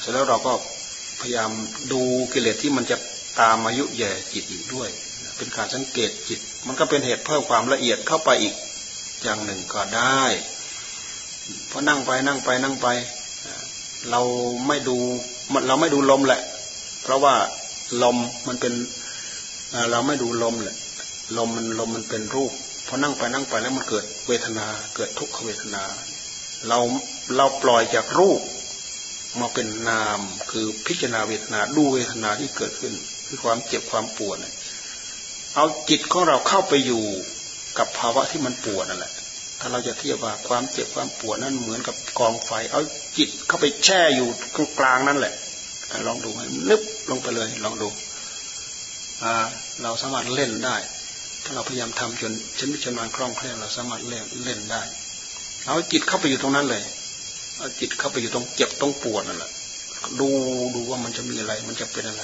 เสร็จแล้วเราก็พยายามดูกิเลสที่มันจะ ตามอายุแย่จิตอีกด้วย เป็นการสังเกตจิต มันก็เป็นเหตุเพิ่มความละเอียดเข้าไปอีกอย่างหนึ่งก็ได้เพอนั่งไปนั่งไปนั่งไป เราไม่ดูเราไม่ดูลมแหละ เพราะว่าลมมันเป็นเราไม่ดูลมแหละ ลมมันลมมันเป็นรูปพอนั่งไปนั่งไปแล้วมันเกิดเวทนาเกิดทุกขเวทนา เราเราปล่อยจากรูปมาเป็นนามคือพิจารณาเวทนาดูเวทนาที่เกิดขึ้น คือความเจ็บความปวดเอาจิตของเราเข้าไปอยู่กับภาวะที่มันปวดนั่นแหละ ถ้าเราจะเทียบว่าความเจ็บความปวดนั้นเหมือนกับกองไฟ เอาจิตเข้าไปแช่อยู่ตรงกลางนั่นแหละลองดูนึบลงไปเลย ลองดูเราสามารถเล่นได้ ถ้าเราพยายามทำจนชนิดชำนาญคล่องแคล่วเราสามารถเล่นเล่นได้ เอาจิตเข้าไปอยู่ตรงนั้นเลยเอาจิตเข้าไปอยู่ตรงเจ็บตรงปวดนั่นแหละดูดูว่ามันจะมีอะไร มันจะเป็นอะไร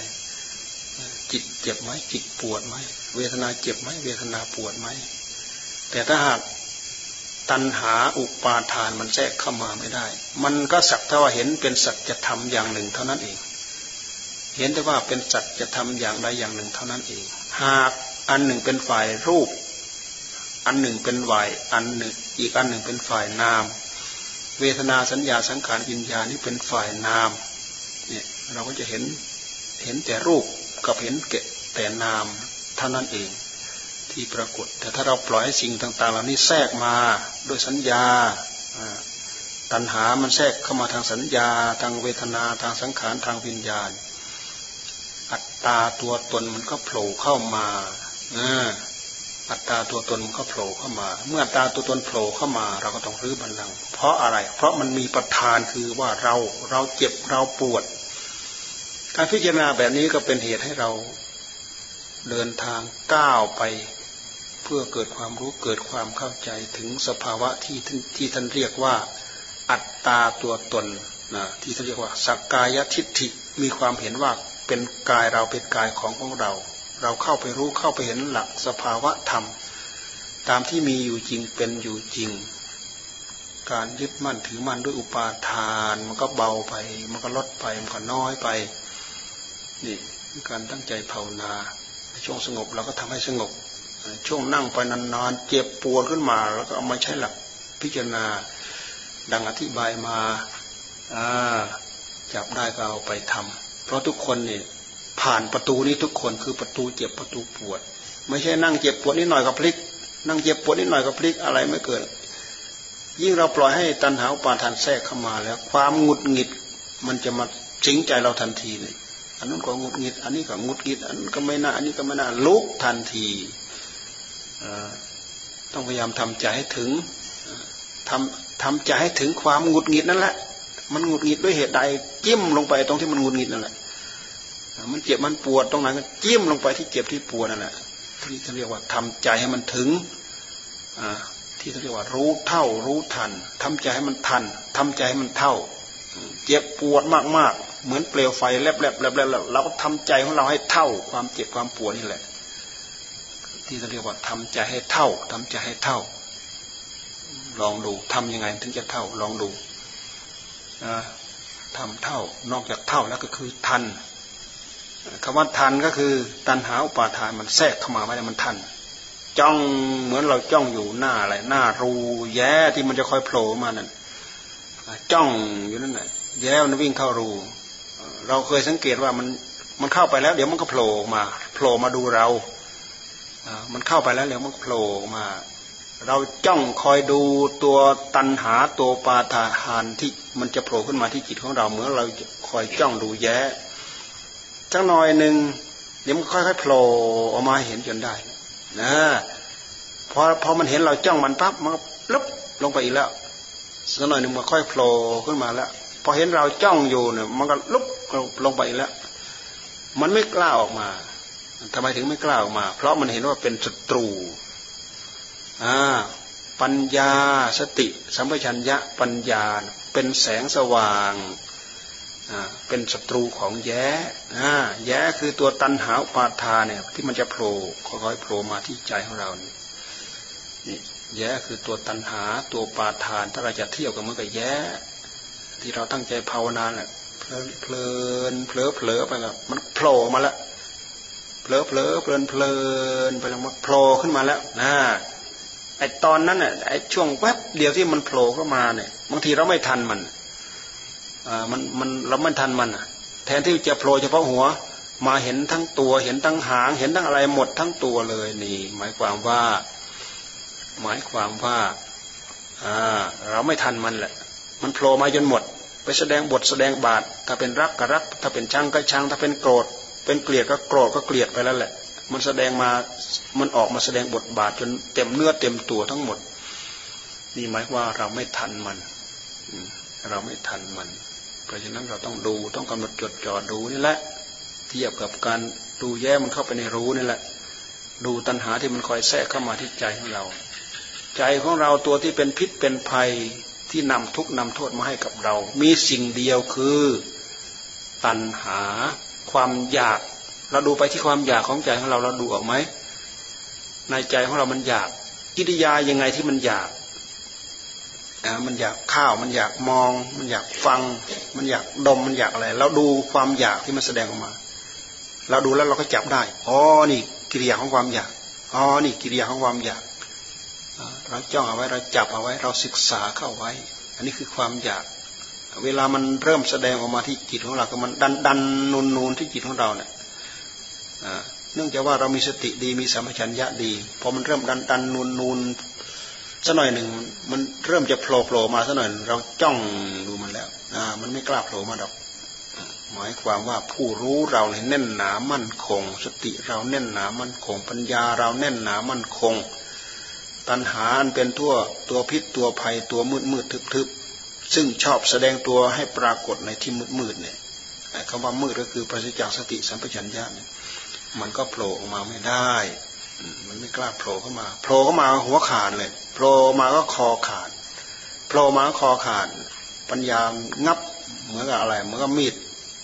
จิตเจ็บไหมจิตปวดไหมเวทนาเจ็บไหมเวทนาปวดไหมแต่ถ้าหากตัณหาอุปาทานมันแทรกเข้ามาไม่ได้ มันก็สักแต่ว่าเห็นเป็นสัจธรรมอย่างหนึ่งเท่านั้นเอง เห็นแต่ว่าเป็นสัจธรรมอย่างใดอย่างหนึ่งเท่านั้นเอง หากอันหนึ่งเป็นฝ่ายรูป อันหนึ่งเป็นฝ่ายอันหนึ่ง อีกอันหนึ่งเป็นฝ่ายนาม เวทนาสัญญาสังขารวิญญาณนี่เป็นฝ่ายนาม เนี่ยเราก็จะเห็นเห็นแต่รูป กับเห็นเกแต่นามเท่านั้นเองที่ปรากฏ แต่ถ้าเราปล่อยให้สิ่งต่าง ๆ เหล่านี้แทรกมาโดยสัญญาตัณหามันแทรกเข้ามาทางสัญญา ทางเวทนาทางสังขารทางวิญญาณ อัตตาตัวตนมันก็โผล่เข้ามาอัตตาตัวตนมันก็โผล่เข้ามา เมื่ออัตตาตัวตนโผล่เข้ามา เราก็ต้องรื้อบันลังเพราะอะไร เพราะมันมีประธานคือว่าเราเราเจ็บเราปวด การพิจารณาแบบนี้ก็เป็นเหตุให้เราเดินทางก้าวไป เพื่อเกิดความรู้เกิดความเข้าใจถึงสภาวะที่ที่ท่านเรียกว่าอัตตาตัวตนนะที่ท่านเรียกว่าสักกายทิฏฐิมีความเห็นว่าเป็นกายเราเป็นกายของของเรา เราเข้าไปรู้เข้าไปเห็นหลักสภาวะธรรม ตามที่มีอยู่จริงเป็นอยู่จริง การยึดมั่นถือมั่นด้วยอุปาทาน มันก็เบาไป มันก็ลดไปมันก็น้อยไป นี่การตั้งใจภาวนาช่วงสงบเราก็ทำให้สงบ ช่วงนั่งไปนานๆเจ็บปวดขึ้นมาแล้วก็เอามาใช้หลักพิจารณาดังอธิบายมาจับได้ก็เอาไปทำเพราะทุกคนเนี่ยผ่านประตูนี้ทุกคนคือประตูเจ็บประตูปวด ไม่ใช่นั่งเจ็บปวดนิดหน่อยก็พลิก นั่งเจ็บปวดนิดหน่อยก็พลิกอะไรไม่เกิด ยิ่งเราปล่อยให้ตัณหาปาทานแทรกเข้ามาแล้ว ความหงุดหงิดมันจะมาสิงใจเราทันทีเลย อันนั้นก็งุดงิด อันนี้ก็งุดงิด อันก็ไม่น่า อันนี้ก็ไม่น่าลุกทันทีต้องพยายามทำใจให้ถึงทำทำใจให้ถึงความงุดงิดนั่นแหละ มันงุดงิดด้วยเหตุใดจิ้มลงไปตรงที่มันงุดงิดนั่นแหละ มันเจ็บมันปวดตรงไหนก็จิ้มลงไปที่เจ็บที่ปวดนั่นแหละที่เขาเรียกว่าทำใจให้มันถึงที่เขาเรียกว่ารู้เท่ารู้ทันทำใจให้มันทันทำใจให้มันเท่า เจ็บปวดมากๆ เหมือนเปลวไฟแลบๆแลบๆเราก็ทำใจของเราให้เท่าความเจ็บความปวดนี่แหละ ที่เขาเรียกว่าทำใจให้เท่าทำใจให้เท่า ลองดูทํำยังไงถึงจะเท่า ลองดูทำเท่านอกจากเท่าแล้วก็คือทันคำว่าทันก็คือตันหาอุปาทานมันแทรกเข้ามาไม่ได้มันทันจ้องเหมือนเราจ้องอยู่หน้าอะไรหน้ารูแย้ที่มันจะคอยโผล่มานั่นจ้องอยู่นั่นแหละแย้มันวิ่งเข้ารู เราเคยสังเกตว่ามันมันเข้าไปแล้ว เดี๋ยวมันก็โผล่มาโผล่มาดูเรามันเข้าไปแล้วเดี๋ยวมันโผล่มา เราจ้องคอยดูตัวตันหาตัวปาทาหานที่มันจะโผล่ขึ้นมาที่จิตของเราเมื่อเราคอยจ้องดูแย้จังหน่อยหนึ่งเดี๋ยวมันค่อยๆโผล่ออกมาเห็นจนได้นะพอพอมันเห็นเราจ้องมันปั๊บมันก็ลุบลงไปอีกแล้วสักหน่อยหนึ่งมันค่อยโผล่ขึ้นมาแล้วพอเห็นเราจ้องอยู่เนี่ยมันก็ลุบ ลงไปแล้ว มันไม่กล้าออกมาทำไมถึงไม่กล้าออกมา เพราะมันเห็นว่าเป็นศัตรูปัญญาสติ สัมปชัญญะปัญญาเป็นแสงสว่างเป็นศัตรูของแย้แย้คือตัวตันหาปาทาเนี่ยที่มันจะโผล่ค่อยๆโผล่มาที่ใจของเรานี่แย้คือตัวตันหาตัวปาทาน ถ้าเราจะเที่ยวกับมันกับแย้ ที่เราตั้งใจภาวนาแหละ เพลินเพลินเผลอไปแล้วมันโผล่มาแล้วเผลอเผลอเพลินเพลินไปแล้วมันโผล่ขึ้นมาแล้วนะไอตอนนั้นน่ะไอช่วงแวบเดียวที่มันโผล่เข้ามาเนี่ยบางทีเราไม่ทันมันอ่ามันมันเราไม่ทันมันแทนที่จะโผล่เฉพาะหัว มาเห็นทั้งตัว เห็นทั้งหาง เห็นทั้งอะไรหมดทั้งตัวเลยนี่ หมายความว่า หมายความว่าอ่าเราไม่ทันมันแหละ มันโผล่มาจนหมด ไปแสดงบทแสดงบาท ถ้าเป็นรักก็รัก ถ้าเป็นชังก็ชัง ถ้าเป็นโกรธ เป็นเกลียดก็โกรธก็เกลียดไปแล้วแหละ มันแสดงมา มันออกมาแสดงบทบาทจนเต็มเนื้อเต็มตัวทั้งหมด นี่หมายว่าเราไม่ทันมัน เราไม่ทันมัน เพราะฉะนั้นเราต้องดูต้องกำหนดจดจ่อดูนี่แหละ เทียบกับการดูแย้มันเข้าไปในรู้นี่แหละ ดูตัณหาที่มันคอยแทรกเข้ามาที่ใจของเรา ใจของเราตัวที่เป็นพิษเป็นภัย ที่นำทุกนำโทษมาให้กับเรา มีสิ่งเดียวคือ ตัณหา ความอยาก เราดูไปที่ความอยากของใจของเราเราดูออกไหมในใจของเรามันอยากกิริยายังไงที่มันอยากอ่ามันอยากข้าว มันอยากมอง มันอยากฟัง มันอยากดม มันอยากอะไร เราดูความอยากที่มันแสดงออกมา เราดูแล้วเราก็จับได้ อ๋อ นี่ กิริยาของความอยาก อ๋อ นี่ กิริยาของความอยาก เราจ้องเอาไว้เราจับเอาไว้เราศึกษาเข้าไว้ อันนี้คือความอยาก เวลามันเริ่มแสดงออกมาที่จิตของเราก็มันดันดันนูนนูนที่จิตของเราเนี่ยเนื่องจากว่าเรามีสติดีมีสัมผัสัญญะดีพอมันเริ่มดันดันนูนนูนสักหน่อยหนึ่งมันเริ่มจะโผล่โผล่มาสักหน่อยเราจ้องดูมันแล้วอ่ามันไม่กล้าโผล่มาดอกหมายความว่าผู้รู้เราเนี่ยแน่นหนามั่นคง สติเราแน่นหนามั่นคง ปัญญาเราแน่นหนามั่นคง ตัณหาอันเป็นทั่วตัวพิษตัวภัยตัวมืดมืดทึบทึบซึ่งชอบแสดงตัวให้ปรากฏในที่มืดมืดเนี่ยคำว่ามืดก็คือปราศจากสติสัมปชัญญะเนี่ยมันก็โผล่ออกมาไม่ได้ มันไม่กล้าโผล่เข้ามาโผล่เข้ามาหัวขาดเลยโผล่มาก็คอขาดโผล่มาคอขาด ปัญญางับเหมือนกับอะไรเหมือนกับมีด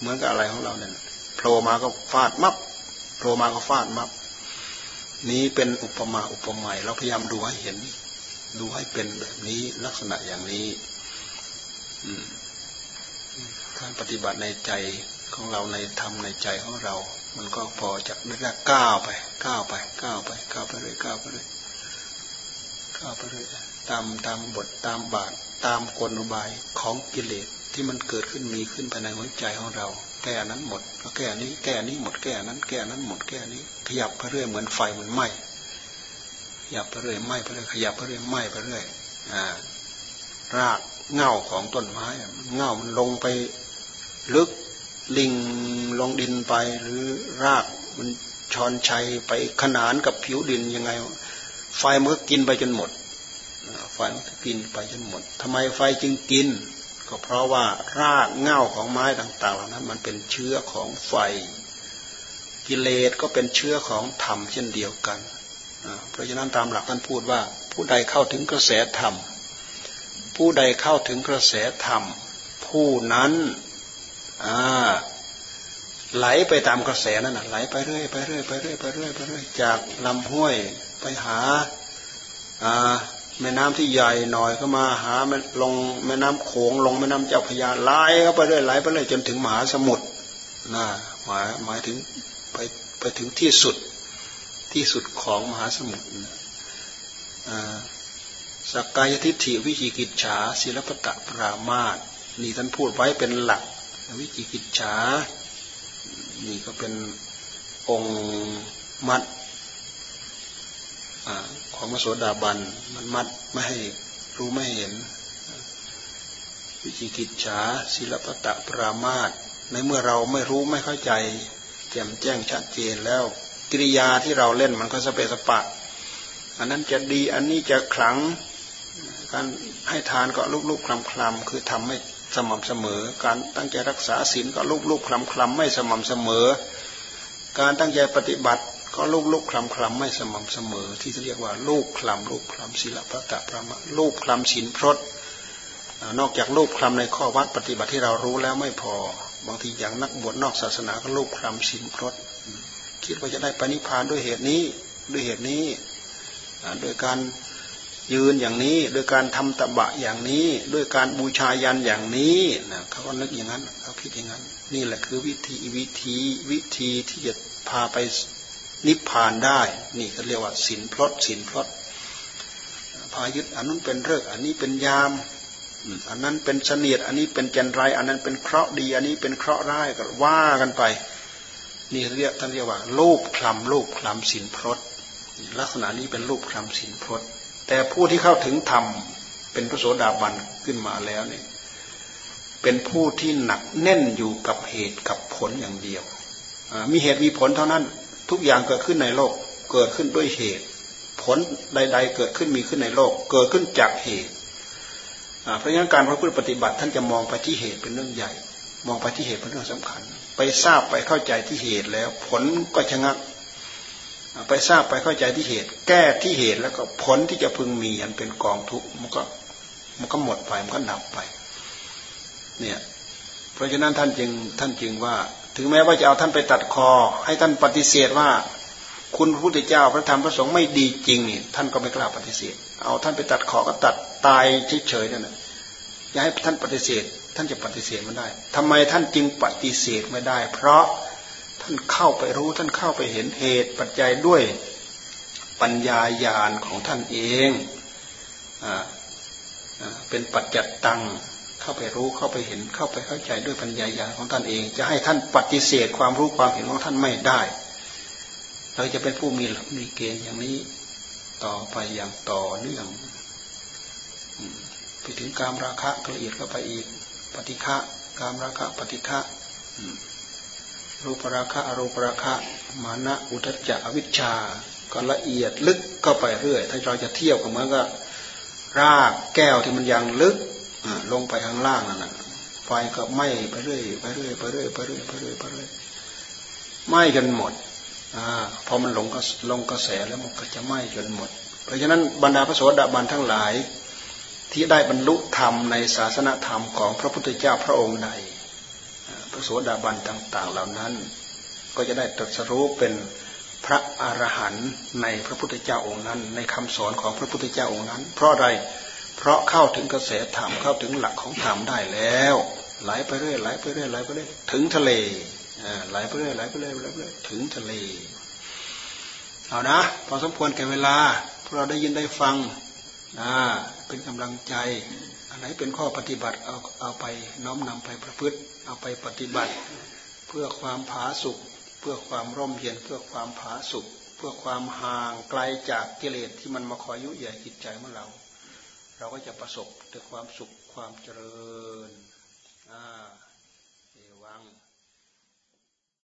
เหมือนกับอะไรของเราเนี่ยโผล่มาก็ฟาดมับโผล่มาก็ฟาดมับ นี้เป็นอุปมาอุปไมยเราพยายามดูให้เห็น ดูให้เป็นแบบนี้ลักษณะอย่างนี้การปฏิบัติในใจของเราในธรรมในใจของเรา มันก็พอจะเรื่อยๆก้าวไปก้าวไปก้าวไปก้าวไปเรื่อยก้าวไปเรื่อยก้าวไปเรื่อยตามตามบทตามบาทตามกลอุบายของกิเลสที่มันเกิดขึ้นมีขึ้นภายในหัวใจของเรา แก้นั้นหมดก็แก้นี้ แก้นี้หมดแก้นั้น แก้นั้นหมดแก้นี้ ขยับไปเรื่อยเหมือนไฟเหมือนไหม้ขยับไปเรื่อยไหม้ไปเรื่อยขยับไปเรื่อยไหม้ไปเรื่อยรากเง่าของต้นไม้เง่ามันลงไปลึกลิงลงดินไปหรือรากมันชอนชัยไปขนานกับผิวดินยังไง ไฟมันก็กินไปจนหมดไฟมันก็กินไปจนหมดทำไมไฟจึงกิน ก็เพราะว่ารากเง่าของไม้ต่างๆเหล่านั้น มันเป็นเชื้อของไฟ กิเลสก็เป็นเชื้อของธรรมเช่นเดียวกัน เพราะฉะนั้นตามหลักท่านพูดว่า ผู้ใดเข้าถึงกระแสธรรม ผู้ใดเข้าถึงกระแสธรรม ผู้นั้นไหลไปตามกระแสนั่นไหลไปเรื่อยไปเรื่อยไปเรื่อยไปเรื่อยไปเรื่อยจากลำห้วยไปหา แม่น้ำที่ใหญ่หน่อยก็มาหาลงแม่น้ำโขงลงแม่น้ำเจ้าพยาไหลเข้าไปเรื่อยไหลไปเรื่อยจนถึงมหาสมุทรนะหมายหมายถึงไปไปถึงที่สุดที่สุดของมหาสมุทรสักกายทิฏฐิวิจิกิจฉาศิลปตะปรามาตนี่ท่านพูดไว้เป็นหลัก วิจิกิจฉานี่ก็เป็นองค์มัด ของมโสดาบันมันมัดไม่ให้รู้ไม่เห็น วิจิกิจฉาศิลปตะปรามาตในเมื่อเราไม่รู้ไม่เข้าใจแจ่มแจ้งชัดเจนแล้ว กิริยาที่เราเล่นมันก็สเปสปะ อันนั้นจะดีอันนี้จะขลังการให้ทานก็ลุกๆคลำๆคือทำให้สม่ำเสมอ การตั้งใจรักษาศีลก็ลุกๆคลำๆไม่สม่ำเสมอ การตั้งใจปฏิบัติ ก็ลุกๆคลำๆไม่สม่ำเสมอ ที่เรียกว่าลูกคลำลูกคลำศีลพระตะพระมะลูกคลำศีลพรตนอกจากลูกคลำในข้อวัดปฏิบัติที่เรารู้แล้วไม่พอ บางทีอย่างนักบวชนอกศาสนาก็ลูกคลำศีลพรตคิดว่าจะได้ปณิพานด้วยเหตุนี้ด้วยเหตุนี้โดยการยืนอย่างนี้ด้วยการทำตบะอย่างนี้ ด้วยการบูชายันอย่างนี้นะเขาก็นึกอย่างนั้นเขาคิดอย่างนั้น นี่แหละคือวิธีวิธีวิธีที่จะพาไป นิพพานได้ นี่เขาเรียกว่าสินพลดสินพลดพายึดอันนั้นเป็นเรื่องอันนี้เป็นยาม อันนั้นเป็นเสนียด อันนี้เป็นจันไร อันนั้นเป็นเคราะห์ดี อันนี้เป็นเคราะห์ร้ายก็ว่ากันไป นี่เรียกท่านเรียกว่ารูปคลำรูปคลำสินพรตลักษณะนี้เป็นรูปคลำสินพรตแต่ผู้ที่เข้าถึงธรรมเป็นพระโสดาบันขึ้นมาแล้วเนี่ยเป็นผู้ที่หนักแน่นอยู่กับเหตุกับผลอย่างเดียว มีเหตุมีผลเท่านั้น ทุกอย่างเกิดขึ้นในโลก เกิดขึ้นด้วยเหตุ ผลใด ๆ เกิดขึ้นมีขึ้นในโลก เกิดขึ้นจากเหตุเพราะงั้นการพระพุทธปฏิบัติท่านจะมองไปที่เหตุเป็นเรื่องใหญ่ มองไปที่เหตุเป็นเรื่องสำคัญ ไปทราบไปเข้าใจที่เหตุแล้ว ผลก็ชะงักไปทราบไปเข้าใจที่เหตุ แก้ที่เหตุแล้วก็ผลที่จะพึงมีอันเป็นกองทุกมันก็มันก็หมดไปมันก็ดับไป เนี่ย เพราะฉะนั้นท่านจึงท่านจึงว่า ถึงแม้ว่าจะเอาท่านไปตัดคอ ให้ท่านปฏิเสธว่า คุณพระพุทธเจ้าพระธรรมพระสงฆ์ไม่ดีจริงนี่ท่านก็ไม่กล้าปฏิเสธ เอาท่านไปตัดคอก็ตัดตายเฉยๆนั่นแหละอย่าให้ท่านปฏิเสธ ท่านจะปฏิเสธไม่ได้ทำไมท่านจึงปฏิเสธไม่ได้ เพราะท่านเข้าไปรู้ท่านเข้าไปเห็นเหตุปัจจัยด้วยปัญญาญาณของท่านเองอ่าเป็นปัจจัตตัง เข้าไปรู้เข้าไปเห็นเข้าไปเข้าใจด้วยปัญญาญาณของท่านเอง จะให้ท่านปฏิเสธความรู้ความเห็นของท่านไม่ได้ เราจะเป็นผู้มีหลักมีเกณฑ์อย่างนี้ต่อไปอย่างต่อเนื่องไปถึงการราคะละเอียดก็ไปอีก ปฏิฆะกามราคะปฏิฆะรูปราคะอรูปราคะ มานะอุทจจะอวิชชา ก็ละเอียดลึกก็ไปเรื่อย ถ้าเราจะเทียบกับมันก็รากแก้วที่มันยังลึก ลงไปข้างล่างนั่นแหะไฟก็ไหม้ไปเรื่อยไปเรื่อยไปเรื่อยไปเรื่อยไปเรื่อยไปเรื่อยไหม้จนหมดอพอมันลงก็ลงกระแสแล้วมันก็จะไหม้จนหมด เพราะฉะนั้นบรรดาพระโสดาบันทั้งหลาย ที่ได้บรรลุธรรมในศาสนธรรมของพระพุทธเจ้าพระองค์ใดพระโสดาบันต่าง ๆ เหล่านั้น ก็จะได้ตรัสรู้เป็นพระอรหันต์ในพระพุทธเจ้าองค์นั้น ในคำสอนของพระพุทธเจ้าองค์นั้น เพราะอะไรเพราะเข้าถึงกระแสธรรมเข้าถึงหลักของธรรมได้แล้วไหลไปเรื่อยไหลไปเรื่อยไหลไปเรื่อยถึงทะเลไหลไปเรื่อยไหลไปเรื่อยไหลไปเรื่อยถึงทะเลเอานะพอสมควรแก่เวลาพวกเราได้ยินได้ฟังนะเป็นกำลังใจอันไหนเป็นข้อปฏิบัติเอาเอาไปน้อมนำไปประพฤติ เอาไปปฏิบัติ เพื่อความผาสุกเพื่อความร่มเย็นเพื่อความผาสุกเพื่อความห่างไกลจากกิเลสที่มันมาคอยยุใหญ่จิตใจของเรา เราก็จะประสบแต่ความสุขความเจริญอ่า